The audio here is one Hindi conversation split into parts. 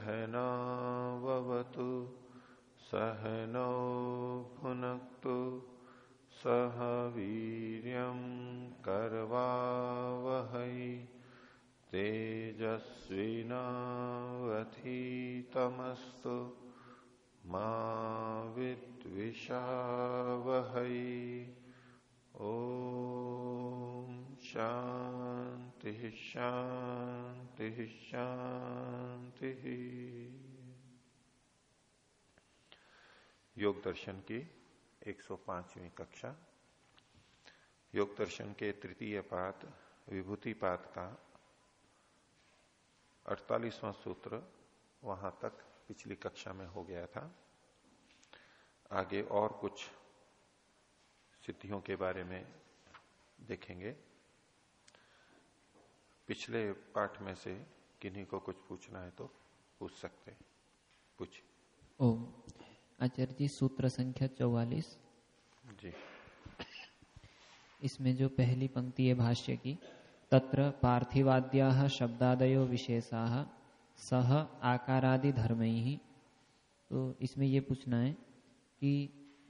सहनावतु सहनौ भुनक्तु सह वीर्यं कर्वावहै तेजस्विनावधीतमस्तु मा विद्विषावहै। ओ शांति शांति शांति योग दर्शन की 105वीं कक्षा। योग दर्शन के तृतीय पात, विभूति पात का 48वां सूत्र वहाँ तक पिछली कक्षा में हो गया था। आगे और कुछ सिद्धियों के बारे में देखेंगे। पिछले पाठ में से किन्हीं को कुछ पूछना है तो पूछ सकते पूछ ओम आचार्य जी सूत्र संख्या चौवालीस। जी। इसमें जो पहली पंक्ति है भाष्य की तत्र पार्थिवाद्या शब्दादयो विशेषा सह आकारादि धर्म। ही तो इसमें ये पूछना है कि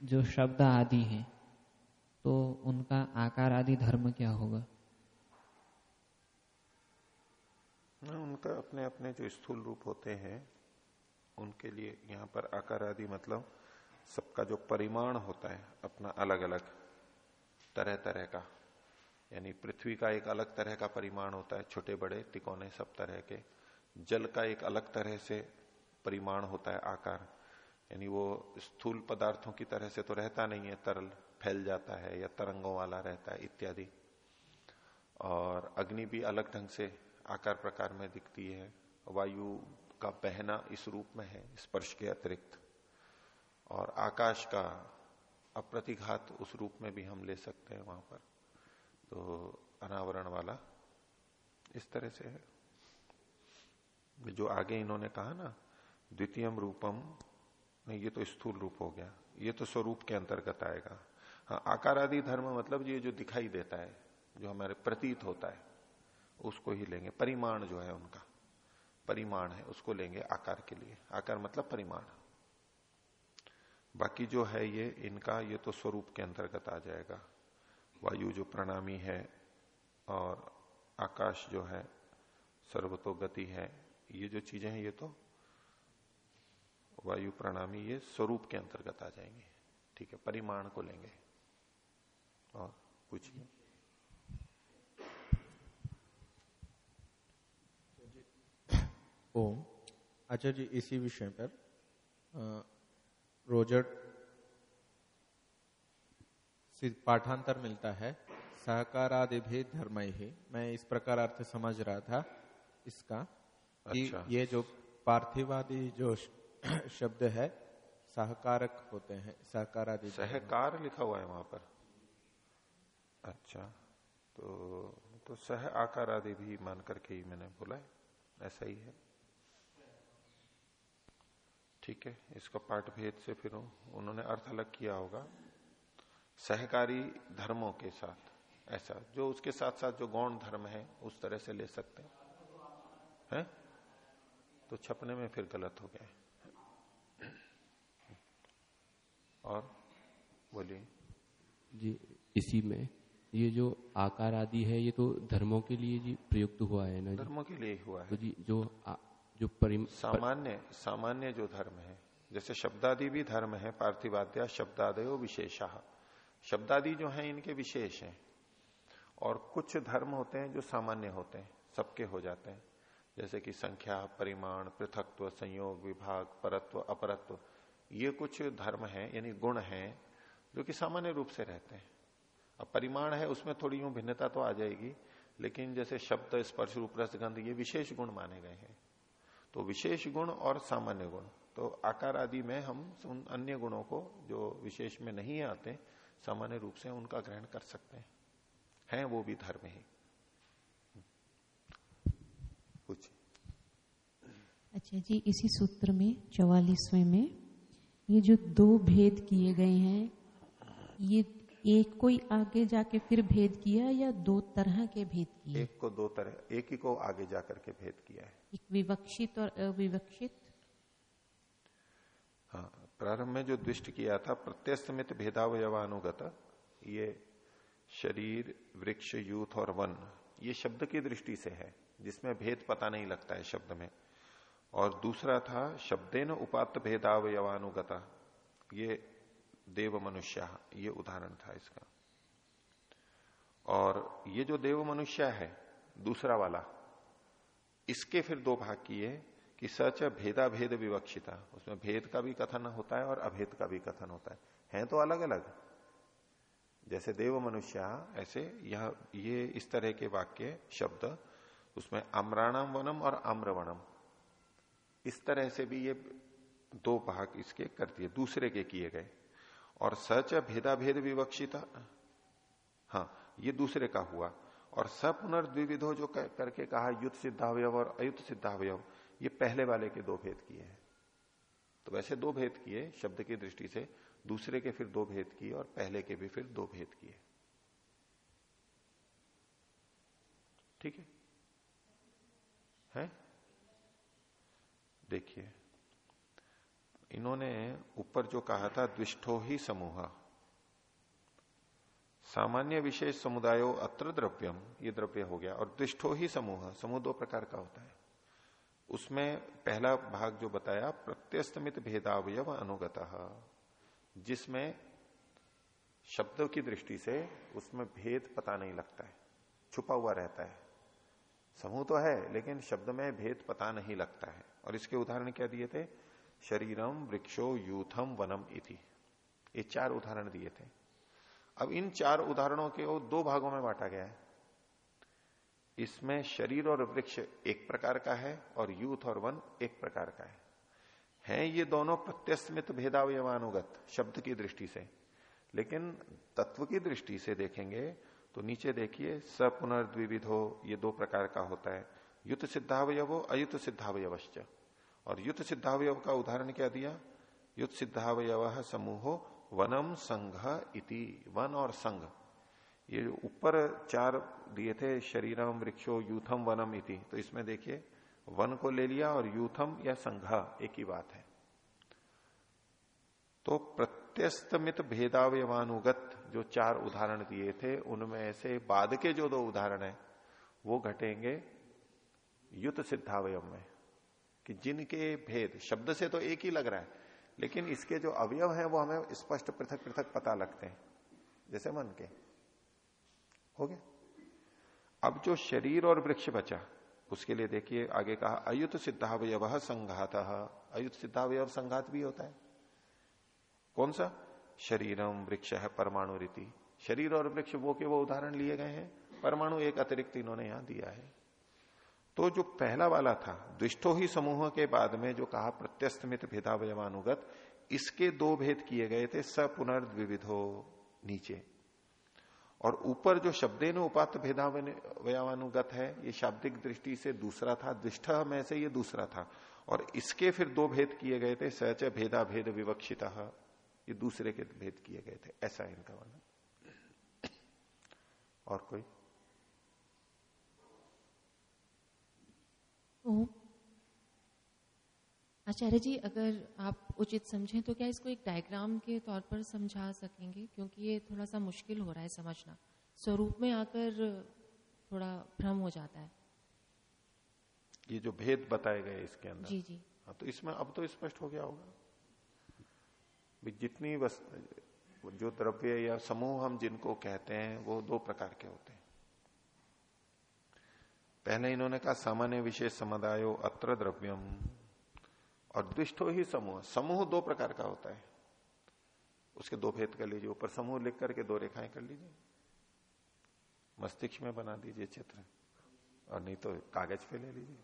जो शब्द आदि हैं तो उनका आकार आदि धर्म क्या होगा? उनका अपने अपने जो स्थूल रूप होते हैं उनके लिए यहाँ पर आकार आदि मतलब सबका जो परिमाण होता है, अपना अलग अलग तरह तरह का। यानी पृथ्वी का एक अलग तरह का परिमाण होता है छोटे बड़े तिकोने सब तरह के। जल का एक अलग तरह से परिमाण होता है, आकार। यानी वो स्थूल पदार्थों की तरह से तो रहता नहीं है, तरल फैल जाता है या तरंगों वाला रहता है, इत्यादि। और अग्नि भी अलग ढंग से आकार प्रकार में दिखती है। वायु का बहना इस रूप में है स्पर्श के अतिरिक्त। और आकाश का अप्रतिघात उस रूप में भी हम ले सकते हैं वहाँ पर। तो अनावरण वाला इस तरह से है। जो आगे इन्होंने कहा ना द्वितीय रूपम, नहीं, ये तो स्थूल रूप हो गया। ये तो स्वरूप के अंतर्गत आएगा। हाँ आकार आदि धर्म मतलब ये जो दिखाई देता है, जो हमारे प्रतीत होता है, उसको ही लेंगे। परिमाण जो है उनका। परिमाण है, उसको लेंगे आकार के लिए। आकार मतलब परिमाण। बाकी जो है ये, इनका ये तो स्वरूप के अंतर्गत आ जाएगा। वायु जो प्रणामी है और आकाश जो है सर्वतो गति है, ये जो चीज़ें हैं, ये तो वायु प्रणामी ये स्वरूप के अंतर्गत आ जाएँगे। ठीक है, परिमाण को लेंगे। और पूछिए। ओम। अच्छा जी इसी विषय पर रोजर पाठांतर मिलता है। सहकारादि भी धर्म। ही मैं इस प्रकार अर्थ समझ रहा था इसका अच्छा। कि ये जो पार्थिवादि जो शब्द है सहकारक होते हैं सहकारादि सहकार लिखा हुआ है वहाँ पर। अच्छा तो तो सह आकार आदि भी मान करके ही मैंने बोला है। ऐसा ही है। ठीक है इसका पाठ भेद से फिर उन्होंने अर्थ अलग किया होगा। सहकारी धर्मों के साथ ऐसा जो उसके साथ साथ जो गौण धर्म है उस तरह से ले सकते हैं। है? तो छपने में फिर गलत हो गया और बोलिए। जी इसी में ये जो आकार आदि है ये तो धर्मों के लिए जी प्रयुक्त हुआ है ना धर्मों के लिए हुआ है। तो जी जो आ, जो परिम सामान्य सामान्य जो धर्म है, जैसे शब्दादि भी धर्म है, पार्थिवाद्या शब्दादयो विशेषा। शब्दादि जो है, इनके विशेष हैं। और कुछ धर्म होते हैं जो सामान्य होते हैं, सबके हो जाते हैं। जैसे कि संख्या, परिमाण, पृथकत्व, संयोग, विभाग, परत्व, अपरत्व, ये कुछ धर्म है, यानी गुण है, जो कि सामान्य रूप से रहते हैं। अब परिमाण है, उसमें थोड़ी यूँ भिन्नता तो आ जाएगी, लेकिन जैसे शब्द, स्पर्श, रूप, रसगंध, ये विशेष गुण माने गए हैं। तो विशेष गुण और सामान्य गुण। तो आकार आदि में हम उन अन्य गुणों को जो विशेष में नहीं आते सामान्य रूप से उनका ग्रहण कर सकते हैं। हैं वो भी धर्म ही। कुछ। अच्छा जी इसी सूत्र में चौवालीसवें में ये जो दो भेद किए गए हैं ये एक को ही आगे जाके फिर भेद किया या दो तरह के भेद किए? एक को दो तरह एक ही को आगे जाकर के भेद किया है। विवक्षित और अविवक्षित? हाँ प्रारंभ में जो दृष्ट किया था, प्रत्यस्तमित भेदावयवानुगत, ये शरीर, वृक्ष, यूथ और वन, ये शब्द की दृष्टि से है, जिसमें भेद पता नहीं लगता है शब्द में। और दूसरा था, शब्देन उपात भेदावयवानुगता, ये देव मनुष्य, ये उदाहरण था इसका। और ये जो देव मनुष्य है, दूसरा वाला इसके फिर दो भाग किए कि सच भेदा भेद विवक्षिता। उसमें भेद का भी कथन होता है और अभेद का भी कथन होता है। हैं तो अलग अलग जैसे देव मनुष्य, ऐसे यह, ये इस तरह के वाक्य, शब्द, उसमें अम्राणम वनम और आम्रवणम इस तरह से भी ये दो भाग इसके कर दिए, दूसरे के किए गए। और सच भेदा भेद विवक्षिता हाँ ये दूसरे का हुआ। और स पुनर्द्विविधो जो करके कहा, युद्ध सिद्धावयव और अयुद्ध सिद्धावयव ये पहले वाले के दो भेद किए हैं। तो वैसे दो भेद किए, शब्द की दृष्टि से, दूसरे के फिर दो भेद किए और पहले के भी फिर दो भेद किए। ठीक है? है? देखिए, इन्होंने ऊपर जो कहा था द्विष्ठो ही समूह। सामान्य विशेष समुदायो अत्र द्रव्यम, ये द्रव्य हो गया, और द्विष्ठो ही समूह समूह दो प्रकार का होता है। उसमें पहला भाग जो बताया, प्रत्यस्तमित भेदावय अनुगत, जिसमें शब्दों की दृष्टि से उसमें भेद पता नहीं लगता है, छुपा हुआ रहता है। समूह तो है, लेकिन शब्द में भेद पता नहीं लगता है। और इसके उदाहरण क्या दिए थे? शरीरम, वृक्षो, यूथम, वनम इति। ये चार उदाहरण दिए थे। अब इन चार उदाहरणों के वो दो भागों में बांटा गया है। इसमें शरीर और वृक्ष एक प्रकार का है और यूथ और वन एक प्रकार का है। हैं ये दोनों प्रत्यस्मित भेदावयवानुगत, शब्द की दृष्टि से। लेकिन तत्व की दृष्टि से देखेंगे तो नीचे देखिए स पुनर्द्विविधो ये दो प्रकार का होता है। युद्ध सिद्धावयवो, अयुत सिद्धावयवश्च। और युद्ध सिद्धावयव का उदाहरण क्या दिया? युद्ध सिद्धावयव समूहो वनम संघ इति, वन और संघ। ये ऊपर चार दिए थे, शरीरम, वृक्षो, यूथम, वनम इति तो इसमें देखिए, वन को ले लिया और यूथम या संघ, एक ही बात है। तो प्रत्यस्तमित भेदावयवानुगत जो चार उदाहरण दिए थे, उनमें से बाद के जो दो उदाहरण है, वो घटेंगे युत सिद्धावयव में, कि जिनके भेद, शब्द से तो एक ही लग रहा है लेकिन इसके जो अवयव हैं, वो हमें स्पष्ट पृथक पृथक पता लगते हैं। जैसे मन के। हो गया? अब जो शरीर और वृक्ष बचा, उसके लिए देखिए, आगे कहा, अयुत सिद्धावयव संघात। अयुत सिद्धावयव संघात भी होता है। कौन सा? शरीरम वृक्ष है परमाणु रीति। शरीर और वृक्ष वो के वो उदाहरण लिए गए हैं। परमाणु एक अतिरिक्त इन्होंने यहाँ दिया है। तो जो पहला वाला था, दुष्टो ही समूह के बाद में जो कहा प्रत्यस्तमित भेदावयवानुगत, इसके दो भेद किए गए थे स पुनर्द्विविधो नीचे। और ऊपर जो शब्दे ने उपात भेदावयवानुगत है, ये शाब्दिक दृष्टि से दूसरा था, दुष्ट में से ये दूसरा था। और इसके फिर दो भेद किए गए थे सच भेदा भेद विवक्षित, ये दूसरे के भेद किए गए थे, ऐसा इनका वर्णन। और कोई? आचार्य जी अगर आप उचित समझें तो क्या इसको एक डायग्राम के तौर पर समझा सकेंगे? क्योंकि ये थोड़ा सा मुश्किल हो रहा है समझना। स्वरूप में आकर थोड़ा भ्रम हो जाता है। ये जो भेद बताए गए इसके अंदर। जी जी। हाँ तो इसमें अब तो स्पष्ट हो गया होगा। जितनी वस्तु जो द्रव्य या समूह हम जिनको कहते हैं वो दो प्रकार के होते हैं। पहले इन्होंने कहा सामान्य विशेष समुदायो अत्र द्रव्यम। और द्विष्ठो ही समूह। समूह दो प्रकार का होता है। उसके दो भेद कर लीजिए। ऊपर समूह लिख करके दो रेखाएँ कर लीजिए। मस्तिष्क में बना दीजिए चित्र। और नहीं तो कागज़ पे ले लीजिए।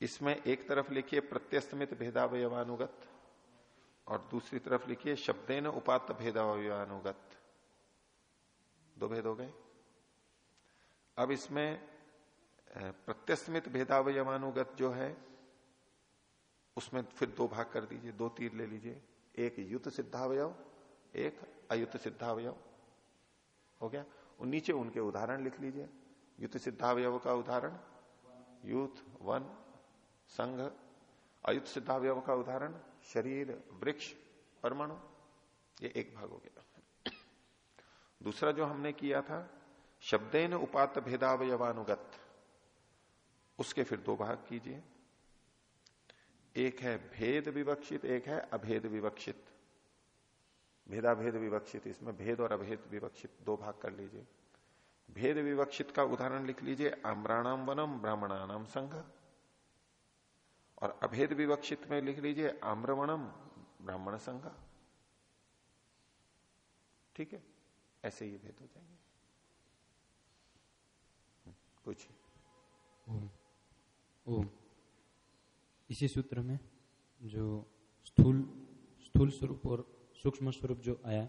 इसमें एक तरफ़ लिखिए प्रत्यस्तमित भेदावयवानुगत और दूसरी तरफ़ लिखिए शब्दे न उपात भेदावयवानुगत। दो भेद हो गए। अब इसमें प्रत्यस्मित भेदावयवानुगत जो है उसमें फिर दो भाग कर दीजिए, दो तीर ले लीजिए। एक युद्ध सिद्धावयव, एक अयुत सिद्धावयव। हो गया? और नीचे उनके उदाहरण लिख लीजिए। युद्ध सिद्धावयव का उदाहरण यूथ वन, संघ। अयुत सिद्धावयव का उदाहरण, शरीर, वृक्ष, परमाणु। ये एक भाग हो गया। दूसरा जो हमने किया था, शब्देन उपात भेदावयवानुगत। उसके फिर दो भाग कीजिए। एक है भेद विवक्षित एक है अभेद विवक्षित। भेदा भेद विवक्षित इसमें भेद और अभेद विवक्षित दो भाग कर लीजिए। भेद विवक्षित का उदाहरण लिख लीजिए आम्राणाम वनम ब्राह्मणानाम संघ। और अभेद विवक्षित में लिख लीजिए आम्रवणम ब्राह्मण संघ। ठीक है? ऐसे ही भेद हो जाएँगे। हम्म, पूछिए। ओम। इसी सूत्र में जो स्थूल स्थूल स्वरूप और सूक्ष्म स्वरूप जो आया,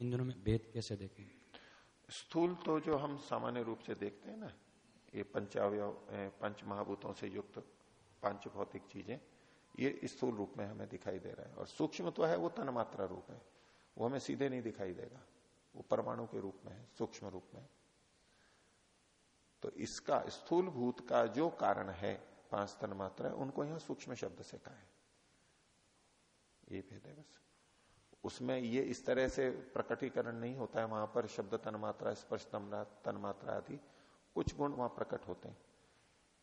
इन दोनों में भेद कैसे देखें? स्थूल तो जो हम सामान्य रूप से देखते हैं ना, ये पंचावय पंच महाभूतों से युक्त पाँच भौतिक चीज़ें, ये स्थूल रूप में हमें दिखाई दे रहा है। और सूक्ष्म तो है, वो तन्मात्रा रूप है, वो हमें सीधे नहीं दिखाई देगा, वो परमाणु के रूप में है, सूक्ष्म रूप में। तो इसका स्थूल भूत का जो कारण है पाँच तन मात्रा है उनको यहाँ सूक्ष्म शब्द से कहा है। ये भेद है बस। उसमें ये इस तरह से प्रकटीकरण नहीं होता है वहाँ पर शब्द तन मात्रा स्पर्श तन मात्रा आदि कुछ गुण वहाँ प्रकट होते हैं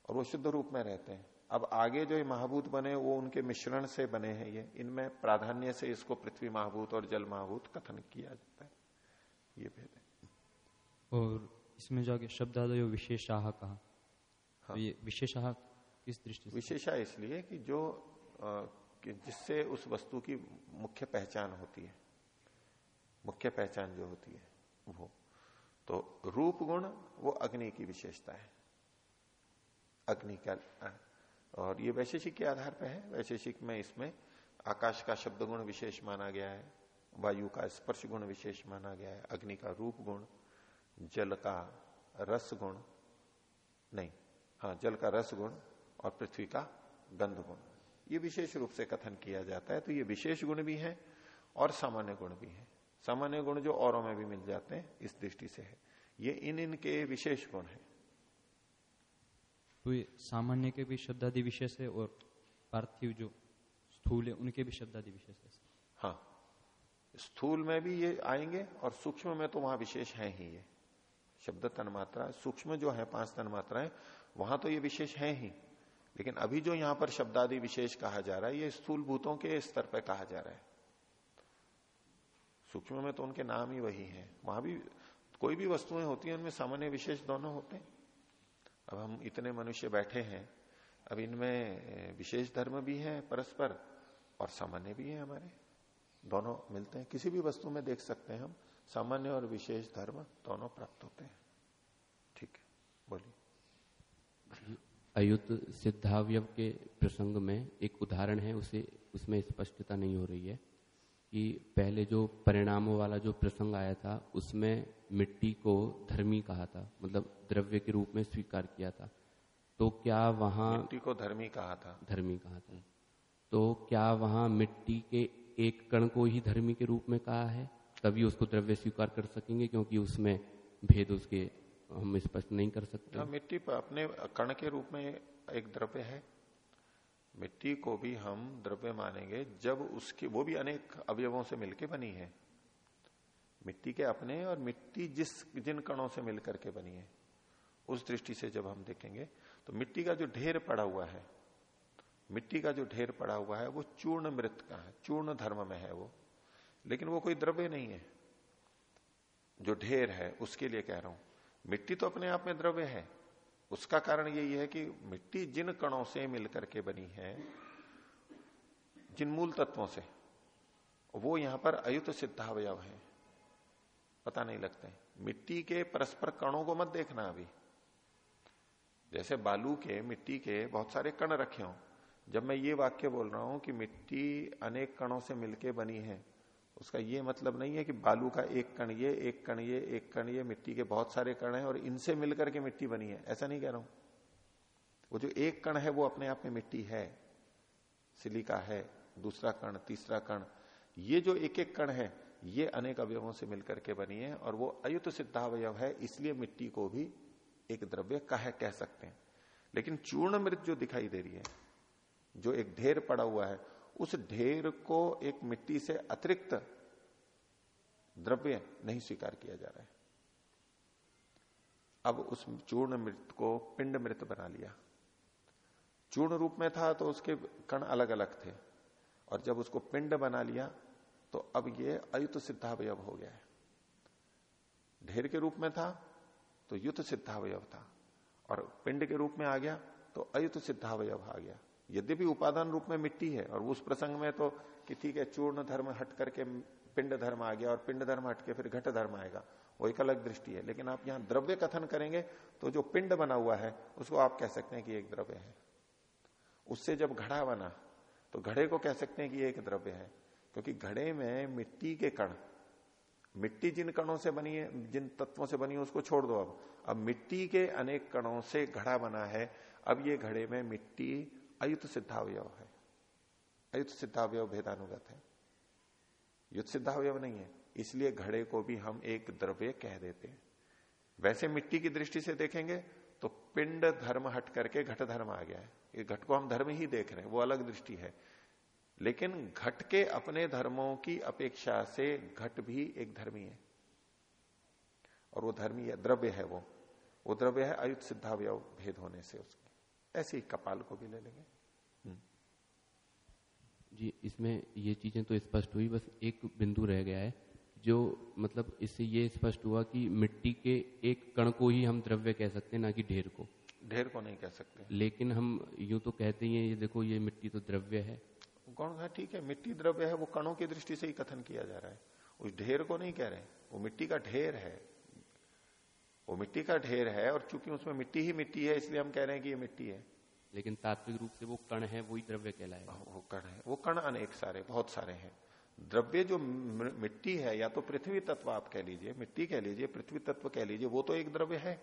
और वो शुद्ध रूप में रहते हैं। अब आगे जो ये महाभूत बने वो उनके मिश्रण से बने हैं ये। इनमें प्राधान्य से इसको पृथ्वी महाभूत और जल महाभूत कथन किया जाता है। ये भेद है। और इसमें जो आगे जाके शब्दादय विशेषाह कहा। हाँ। तो ये विशेषाह किस दृष्टि विशेषा इसलिए कि जो जिससे उस वस्तु की मुख्य पहचान होती है, मुख्य पहचान जो होती है, वो। तो रूप गुण वो अग्नि की विशेषता है। अग्नि का और ये वैशेषिक के आधार पर है। वैशेषिक में इसमें आकाश का शब्द गुण विशेष माना गया है, वायु का स्पर्श गुण विशेष माना गया है, अग्नि का रूप गुण जल का रस गुण नहीं हाँ जल का रस गुण और पृथ्वी का गंध गुण ये विशेष रूप से कथन किया जाता है तो ये विशेष गुण भी है और सामान्य गुण भी है। सामान्य गुण जो औरों में भी मिल जाते हैं इस दृष्टि से है। ये इन इनके विशेष गुण है। तो ये सामान्य के भी शब्दादि विशेष है और पार्थिव जो स्थूल है उनके भी शब्दादि विशेष है। हाँ। स्थूल में भी ये आएँगे और सूक्ष्म में तो वहाँ विशेष है ही ये। शब्द तन्मात्रा सूक्ष्म जो है पाँच तन्मात्राएँ वहाँ तो ये विशेष है ही। लेकिन अभी जो यहाँ पर शब्दादि विशेष कहा जा रहा है, ये स्थूल भूतों के स्तर पर कहा जा रहा है। सूक्ष्म में तो उनके नाम ही वही है। वहाँ भी कोई भी वस्तुएँ होती हैं, उनमें सामान्य विशेष दोनों होते हैं। अब हम इतने मनुष्य बैठे हैं, अब इनमें विशेष धर्म भी है, परस्पर, और सामान्य भी है हमारे। दोनों मिलते हैं। किसी भी वस्तु में देख सकते हैं हम, सामान्य और विशेष धर्म दोनों प्राप्त होते हैं। ठीक है, बोलिए। अयुत सिद्धावयव के प्रसंग में एक उदाहरण है उसे उसमें स्पष्टता नहीं हो रही है कि पहले जो परिणामों वाला जो प्रसंग आया था उसमें मिट्टी को धर्मी कहा था मतलब द्रव्य के रूप में स्वीकार किया था। तो क्या वहाँ मिट्टी को धर्मी कहा था? धर्मी कहा था। तो क्या वहाँ मिट्टी के एक कण को ही धर्मी के रूप में कहा है? तभी उसको द्रव्य स्वीकार कर सकेंगे क्योंकि उसमें भेद उसके हम स्पष्ट नहीं कर सकते। हाँ, मिट्टी पर अपने कण के रूप में एक द्रव्य है। मिट्टी को भी हम द्रव्य मानेंगे जब उसकी वो भी अनेक अवयवों से मिलकर बनी है। मिट्टी के अपने और मिट्टी जिस जिन कणों से मिलकर के बनी है उस दृष्टि से जब हम देखेंगे तो मिट्टी का जो ढेर पड़ा हुआ है मिट्टी का जो ढेर पड़ा हुआ है वो चूर्ण मृत का है चूर्ण धर्म में है वो। लेकिन वो कोई द्रव्य नहीं है। जो ढेर है उसके लिए कह रहा हूँ मिट्टी तो अपने आप में द्रव्य है। उसका कारण यही है कि मिट्टी जिन कणों से मिलकर के बनी है, जिन मूल तत्वों से, वो यहाँ पर अयुत सिद्धावयव है। पता नहीं लगता। मिट्टी के परस्पर कणों को मत देखना अभी। जैसे बालू के मिट्टी के बहुत सारे कण रखे हों। जब मैं ये वाक्य बोल रहा हूँ कि मिट्टी अनेक कणों से मिलके बनी है उसका ये मतलब नहीं है कि बालू का एक कण ये, एक कण ये, एक कण ये, मिट्टी के बहुत सारे कण हैं और इनसे मिलकर के मिट्टी बनी है। ऐसा नहीं कह रहा हूँ। वो जो एक कण है, वो अपने आप में मिट्टी है, सिलिका है, दूसरा कण, तीसरा कण। ये जो एक एक कण है, ये अनेक अवयवों से मिलकर के बनी है और वो अयुत सिद्धावयव है, इसलिए मिट्टी को भी एक द्रव्य कह कह सकते हैं। लेकिन चूर्ण मृत जो दिखाई दे रही है, जो एक ढेर पड़ा हुआ है उस ढेर को एक मिट्टी से अतिरिक्त द्रव्य नहीं स्वीकार किया जा रहा है। अब उस चूर्ण मृत को पिंड मृत बना लिया। चूर्ण रूप में था तो उसके कण अलग अलग थे। और जब उसको पिंड बना लिया तो अब ये अयुत सिद्धावयव हो गया है। ढेर के रूप में था तो युत सिद्धावयव था। और पिंड के रूप में आ गया तो अयुत सिद्धावयव आ गया। यद्यपि उपादान रूप में मिट्टी है, और उस प्रसंग में तो कि ठीक है, चूर्ण धर्म हट करके पिंड धर्म आ गया, और पिंड धर्म हट के फिर घट धर्म आएगा, वो एक अलग दृष्टि है। लेकिन आप यहाँ द्रव्य कथन करेंगे तो जो पिंड बना हुआ है, उसको आप कह सकते हैं कि एक द्रव्य है। उससे जब घड़ा बना तो घड़े को कह सकते हैं कि एक द्रव्य है, क्योंकि घड़े में मिट्टी के कण, मिट्टी जिन कणों से बनी है, जिन तत्वों से बनी है, उसको छोड़ दो अब। अब मिट्टी के अनेक कणों से घड़ा बना है, अब ये घड़े में मिट्टी अयुत सिद्धावयव है। अयुत सिद्धावयव भेदानुगत है। युद्ध सिद्धावयव नहीं है। इसलिए घड़े को भी हम एक द्रव्य कह देते हैं। वैसे मिट्टी की दृष्टि से देखेंगे तो पिंड धर्म हट करके घट धर्म आ गया है। ये घट को हम धर्म ही देख रहे हैं, वो अलग दृष्टि है। लेकिन घट के अपने धर्मों की अपेक्षा से घट भी एक धर्मी है। और वो धर्मी है, द्रव्य है वो। वो द्रव्य है अयुत सिद्धावय भेद होने से उसके। ऐसे ही कपाल को भी ले लेंगे। हम्म। जी इसमें ये चीज़ें तो स्पष्ट हुई बस एक बिंदु रह गया है जो मतलब इससे ये स्पष्ट हुआ कि मिट्टी के एक कण को ही हम द्रव्य कह सकते हैं ना कि ढेर को। ढेर को नहीं कह सकते। लेकिन हम यूँ तो कहते ही हैं ये देखो ये मिट्टी तो द्रव्य है। कौन है ठीक है मिट्टी द्रव्य है वो कणों की दृष्टि से ही कथन किया जा रहा है। उस ढेर को नहीं कह रहे वो मिट्टी का ढेर है। वो मिट्टी का ढेर है और चूँकि उसमें मिट्टी ही मिट्टी है इसलिए हम कह रहे हैं कि ये मिट्टी है। लेकिन तात्विक रूप से वो कण है वही द्रव्य कहलाएगा वो कण है। वो कण अनेक सारे बहुत सारे हैं। द्रव्य जो मिट्टी है या तो पृथ्वी तत्व आप कह लीजिए मिट्टी कह लीजिए पृथ्वी तत्व कह लीजिए वो तो एक द्रव्य है।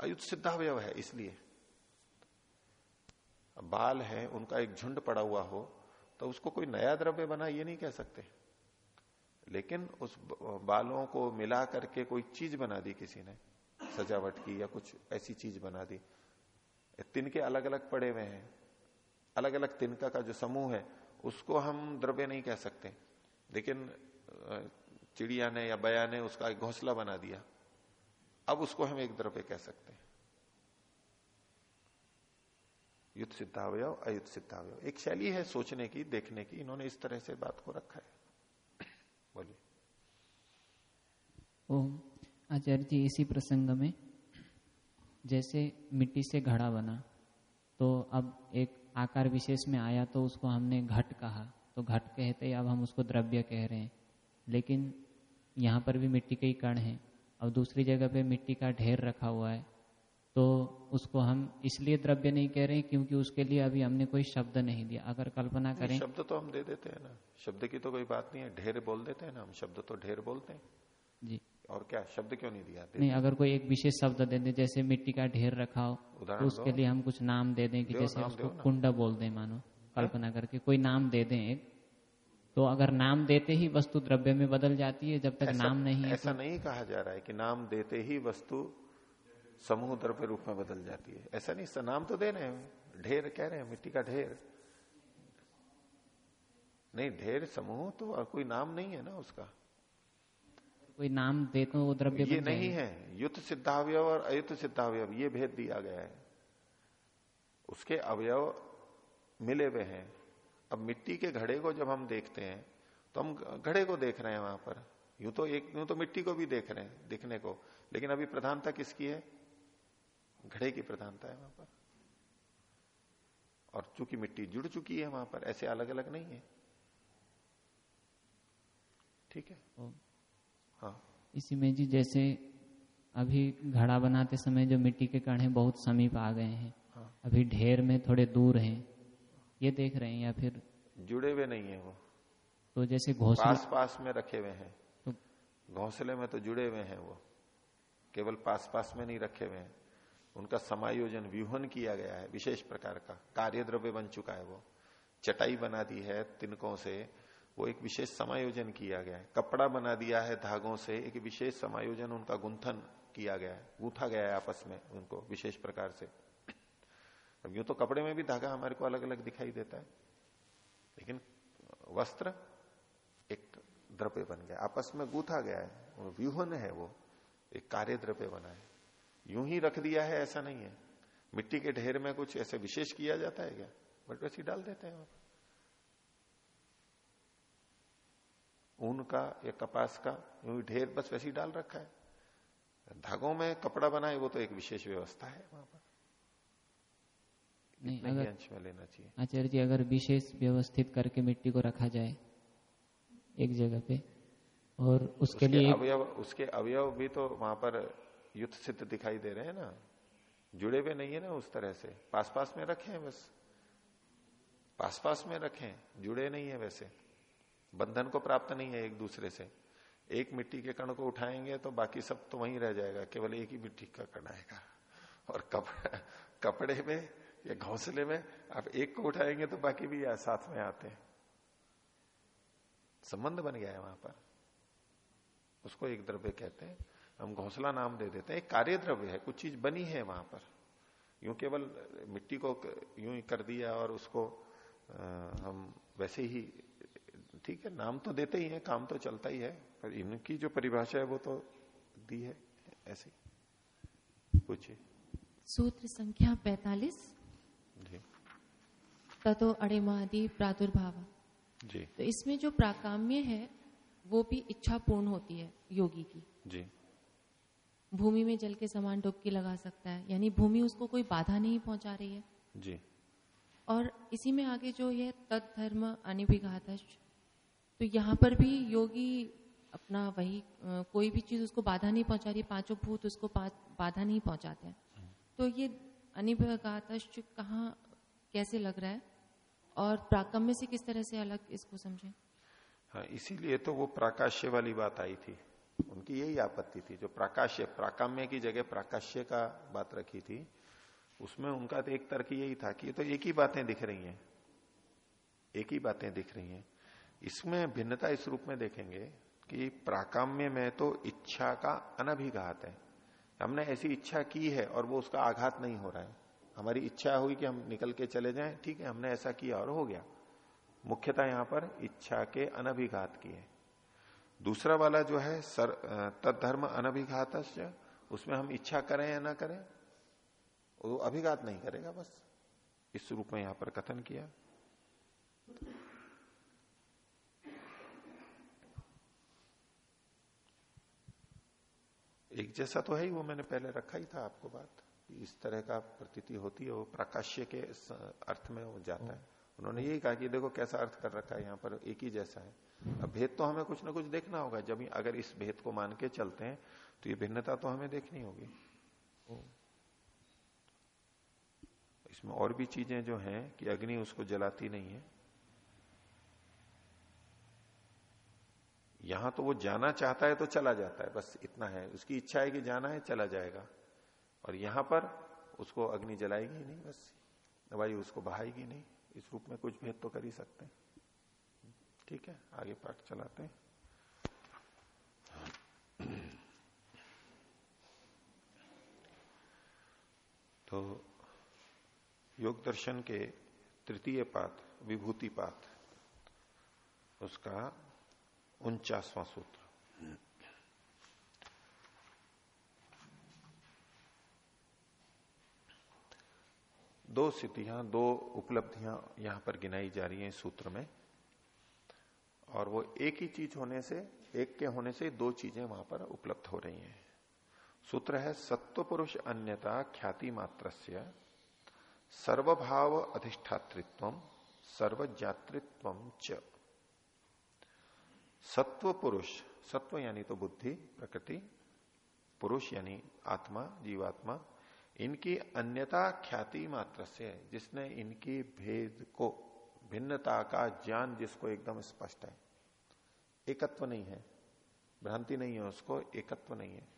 अयुत सिद्धावय है इसलिए। बाल है उनका एक झुंड पड़ा हुआ हो तो उसको कोई नया द्रव्य बना ये नहीं कह सकते। लेकिन उस बालों को मिला करके कोई चीज़ बना दी किसी ने। सजावट की या कुछ ऐसी चीज़ बना दी। तिनके अलग अलग पड़े हुए हैं। अलग अलग तिनका का जो समूह है, उसको हम द्रव्य नहीं कह सकते। लेकिन चिड़िया ने या बया ने उसका एक घोंसला बना दिया। अब उसको हम एक द्रव्य कह सकते हैं। युद्ध सिद्धावय अयुद्ध सिद्धावय। एक शैली है सोचने की, देखने की। इन्होंने इस तरह से बात को रखा है। बोलिए। ओम। आचार्य जी इसी प्रसंग में जैसे मिट्टी से घड़ा बना तो अब एक आकार विशेष में आया तो उसको हमने घट कहा। तो घट कहते अब हम उसको द्रव्य कह रहे हैं। लेकिन यहाँ पर भी मिट्टी के ही कण है। और दूसरी जगह पे मिट्टी का ढेर रखा हुआ है तो उसको हम इसलिए द्रव्य नहीं कह रहे हैं क्योंकि उसके लिए अभी हमने कोई शब्द नहीं दिया। अगर कल्पना करें शब्द तो हम दे देते हैं ना। शब्द की तो कोई बात नहीं है। ढेर बोल देते हैं ना हम। शब्द तो ढेर बोलते हैं। जी। और क्या शब्द क्यों नहीं दिया? नहीं अगर कोई एक विशेष शब्द दे दे जैसे मिट्टी का ढेर रखा हो तो उसके लिए हम कुछ नाम दे दें कि जैसे उसको कुंड बोल दें मानो कल्पना करके कोई नाम दे दें एक तो अगर नाम देते ही वस्तु द्रव्य में बदल जाती है जब तक नाम नहीं है ऐसा तो... नहीं कहा जा रहा है कि नाम देते ही वस्तु समूह द्रव्य रूप में बदल जाती है। ऐसा नहीं नाम तो दे रहे हैं। ढेर कह रहे हैं मिट्टी का ढेर। नहीं ढेर समूह तो कोई नाम नहीं है ना उसका। कोई नाम दे तो वो द्रव्य ये नहीं है। युद्ध सिद्धावय और अयुद्ध सिद्धावय ये भेद दिया गया है। उसके अवयव मिले हुए हैं। अब मिट्टी के घड़े को जब हम देखते हैं तो हम घड़े को देख रहे हैं वहाँ पर। यूँ तो एक यूँ तो मिट्टी को भी देख रहे हैं दिखने को। लेकिन अभी प्रधानता किसकी है? घड़े की प्रधानता है वहाँ पर। और चूँकि मिट्टी जुड़ चुकी है वहाँ पर ऐसे अलग अलग नहीं है। ठीक हाँ? इसी में जी जैसे अभी घड़ा बनाते समय जो मिट्टी के कण हैं बहुत समीप आ गए हैं। हाँ। अभी ढेर में थोड़े दूर हैं। ये देख रहे हैं या फिर जुड़े हुए नहीं है वो। तो जैसे घोंसले पास पास में रखे हुए हैं। तो घोंसले में तो जुड़े हुए हैं वो। केवल पास पास में नहीं रखे हुए हैं। उनका समायोजन व्यूहन किया गया है विशेष प्रकार का। कार्य द्रव्य बन चुका है वो। चटाई बना दी है तिनकों से। वो एक विशेष समायोजन किया गया है। कपड़ा बना दिया है धागों से, एक विशेष समायोजन उनका गुंथन किया गया है, गूथा गया है आपस में उनको विशेष प्रकार से। अब यूँ तो कपड़े में भी धागा हमारे को अलग अलग दिखाई देता है। लेकिन वस्त्र एक द्रव्य बन गया, आपस में गूथा गया है व्यूहन है वो, एक कार्य द्रव्य बना है। यूँ ही रख दिया है, ऐसा नहीं है। मिट्टी के ढेर में कुछ ऐसे विशेष किया जाता है क्या? बट वैसे डाल देते हैं वहाँ ऊन का या कपास का यूँ ढेर बस वैसे ही डाल रखा है। धागों में कपड़ा बनाए वो तो एक विशेष व्यवस्था है वहाँ पर। नहीं अगर अंश में लेना चाहिए। आचार्य जी अगर विशेष व्यवस्थित करके मिट्टी को रखा जाए एक जगह पे और उसके, उसके लिए अवयव उसके अवयव भी तो वहाँ पर युद्ध सिद्ध दिखाई दे रहे हैं ना। जुड़े हुए नहीं है ना उस तरह से। पास पास में रखे हैं बस। पास पास में रखें जुड़े नहीं है वैसे। बंधन को प्राप्त नहीं है एक दूसरे से। एक मिट्टी के कण को उठाएँगे तो बाकी सब तो वहीं रह जाएगा केवल एक ही मिट्टी का कण आएगा। और कपड़े कपड़े में या घोंसले में आप एक को उठाएँगे तो बाकी भी साथ में आते हैं। संबंध बन गया है वहाँ पर। उसको एक द्रव्य कहते हैं। हम घोंसला नाम दे देते हैं। एक कार्य द्रव्य है कुछ चीज़ बनी है वहाँ पर। यूँ केवल मिट्टी को यूँ ही कर दिया और उसको आ, हम वैसे ही ठीक है नाम तो देते ही है काम तो चलता ही है पर इनकी जो परिभाषा है वो तो दी है ऐसे पूछिए। सूत्र संख्या पैतालीस। तथो अड़ेमादि प्रादुर्भाव। जी। तो इसमें जो प्राकाम्य है वो भी इच्छा पूर्ण होती है योगी की। जी। भूमि में जल के समान डुबकी लगा सकता है यानी भूमि उसको कोई बाधा नहीं पहुँचा रही है। जी। और इसी में आगे जो ये तद धर्म अनिभिघात तो यहाँ पर भी योगी अपना वही कोई भी चीज़ उसको बाधा नहीं पहुँचा रही पाँचों भूत उसको बाधा नहीं पहुंचाते हैं। तो ये अनिभगात कहाँ कैसे लग रहा है? और प्राकम्य से किस तरह से अलग इसको समझे? हाँ इसीलिए तो वो प्राकाश्य वाली बात आई थी। उनकी यही आपत्ति थी जो प्राकाश्य प्राकाम्य की जगह प्राकाश्य का बात रखी थी उसमें उनका तो एक तर्क यही था कि ये तो एक ही बातें दिख रही हैं। एक ही बातें दिख रही हैं। इसमें भिन्नता इस रूप में देखेंगे कि प्राकाम्य में तो इच्छा का अनभिघात है। हमने ऐसी इच्छा की है और वो उसका आघात नहीं हो रहा है। हमारी इच्छा हुई कि हम निकल के चले जाएँ, ठीक है, हमने ऐसा किया और हो गया। मुख्यता यहाँ पर इच्छा के अनभिघात की है। दूसरा वाला जो है, सर तत्धर्म अनभिघात उसमें हम इच्छा करें या ना करें, वो अभिघात नहीं करेगा बस। इस रूप में यहाँ पर कथन किया। एक जैसा तो है ही, वो मैंने पहले रखा ही था आपको बात। इस तरह का प्रतीति होती है, वो प्रकाश्य के अर्थ में वो जाता है। उन्होंने यही कहा कि देखो कैसा अर्थ कर रखा है, यहाँ पर एक ही जैसा है। अब भेद तो हमें कुछ ना कुछ देखना होगा, जब अगर इस भेद को मान के चलते हैं तो ये भिन्नता तो हमें देखनी होगी। इसमें और भी चीज़ें जो हैं कि अग्नि उसको जलाती नहीं है। यहाँ तो वो जाना चाहता है तो चला जाता है, बस इतना है। उसकी इच्छा है कि जाना है, चला जाएगा। और यहाँ पर उसको अग्नि जलाएगी नहीं, बस। वायु उसको बहाएगी नहीं। इस रूप में कुछ भेद तो कर ही सकते हैं। ठीक है, आगे पाठ चलाते हैं। तो योग दर्शन के तृतीय पाठ, विभूति पाठ, उसका उनचासवां सूत्र। दो स्थितियाँ, दो उपलब्धियाँ यहाँ पर गिनाई जा रही हैं सूत्र में, और वो एक ही चीज़ होने से, एक के होने से दो चीज़ें वहाँ पर उपलब्ध हो रही हैं। सूत्र है सत्व पुरुष अन्यता ख्याति मात्र सर्वभाव अधिष्ठातृत्व, सर्वजातृत्व च। सत्व पुरुष, सत्व यानी तो बुद्धि, प्रकृति, पुरुष यानी आत्मा, जीवात्मा, इनकी अन्यता ख्याति मात्र से, जिसने इनकी भेद को, भिन्नता का ज्ञान जिसको एकदम स्पष्ट है। एकत्व नहीं है। भ्रांति नहीं है उसको, एकत्व नहीं है।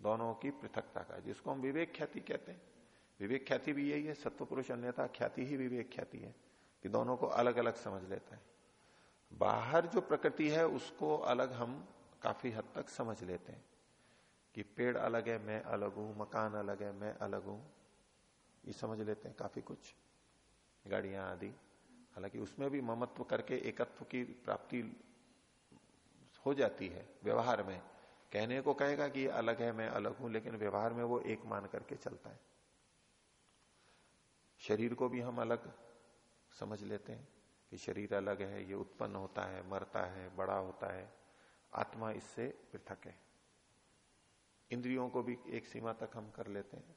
दोनों की पृथकता का, जिसको हम विवेक ख्याति कहते हैं। विवेक ख्याति भी यही है, सत्व पुरुष अन्यता ख्याति ही विवेक ख्याति है, कि दोनों को अलग अलग समझ लेता है। बाहर जो प्रकृति है, उसको अलग हम काफ़ी हद तक समझ लेते हैं कि पेड़ अलग है, मैं अलग हूँ, मकान अलग है, मैं अलग हूँ। ये समझ लेते हैं काफ़ी कुछ, गाड़ियाँ आदि। हालाँकि उसमें भी ममत्व करके एकत्व की प्राप्ति हो जाती है, व्यवहार में। कहने को कहेगा कि अलग है, मैं अलग हूँ, लेकिन व्यवहार में वो एक मान करके चलता है। शरीर को भी हम अलग समझ लेते हैं। कि शरीर अलग है, ये उत्पन्न होता है, मरता है, बड़ा होता है। आत्मा इससे पृथक है। इंद्रियों को भी एक सीमा तक हम कर लेते हैं।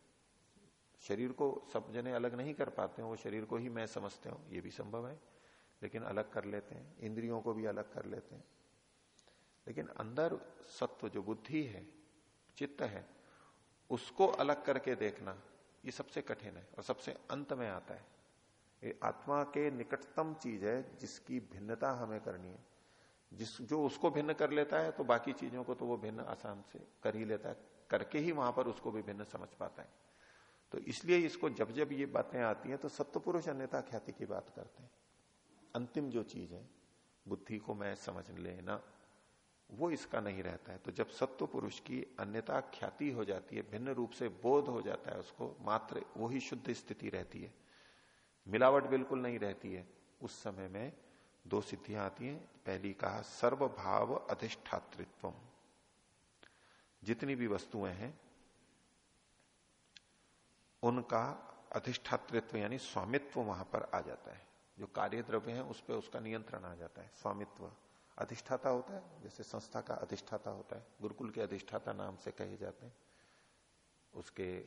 शरीर को सब जने अलग नहीं कर पाते हैं, वो शरीर को ही मैं समझते हूँ, ये भी संभव है। लेकिन अलग कर लेते हैं, इंद्रियों को भी अलग कर लेते हैं। लेकिन अंदर सत्व जो बुद्धि है, चित्त है, उसको अलग करके देखना, ये सबसे कठिन है और सबसे अंत में आता है। ये आत्मा के निकटतम चीज़ है जिसकी भिन्नता हमें करनी है। जिस, जो उसको भिन्न कर लेता है तो बाकी चीज़ों को तो वो भिन्न आसान से कर ही लेता है। करके ही वहाँ पर उसको भी भिन्न समझ पाता है। तो इसलिए इसको जब जब ये बातें आती हैं तो सत्य पुरुष अन्यता ख्याति की बात करते हैं। अंतिम जो चीज़ है, बुद्धि को मैं समझ लेना, वो इसका नहीं रहता है। तो जब सत्व पुरुष की अन्यता ख्याति हो जाती है, भिन्न रूप से बोध हो जाता है उसको, मात्र वही शुद्ध स्थिति रहती है। मिलावट बिल्कुल नहीं रहती है। उस समय में दो सिद्धियाँ आती हैं। पहली कहा, सर्वभाव अधिष्ठातृत्व जितनी भी वस्तुएँ हैं, उनका अधिष्ठातृत्व यानी स्वामित्व वहाँ पर आ जाता है। जो कार्य द्रव्य है, उस पर उसका नियंत्रण आ जाता है। स्वामित्व। अधिष्ठाता होता है, जैसे संस्था का अधिष्ठाता होता है। गुरुकुल के अधिष्ठाता नाम से कहे जाते हैं। उसके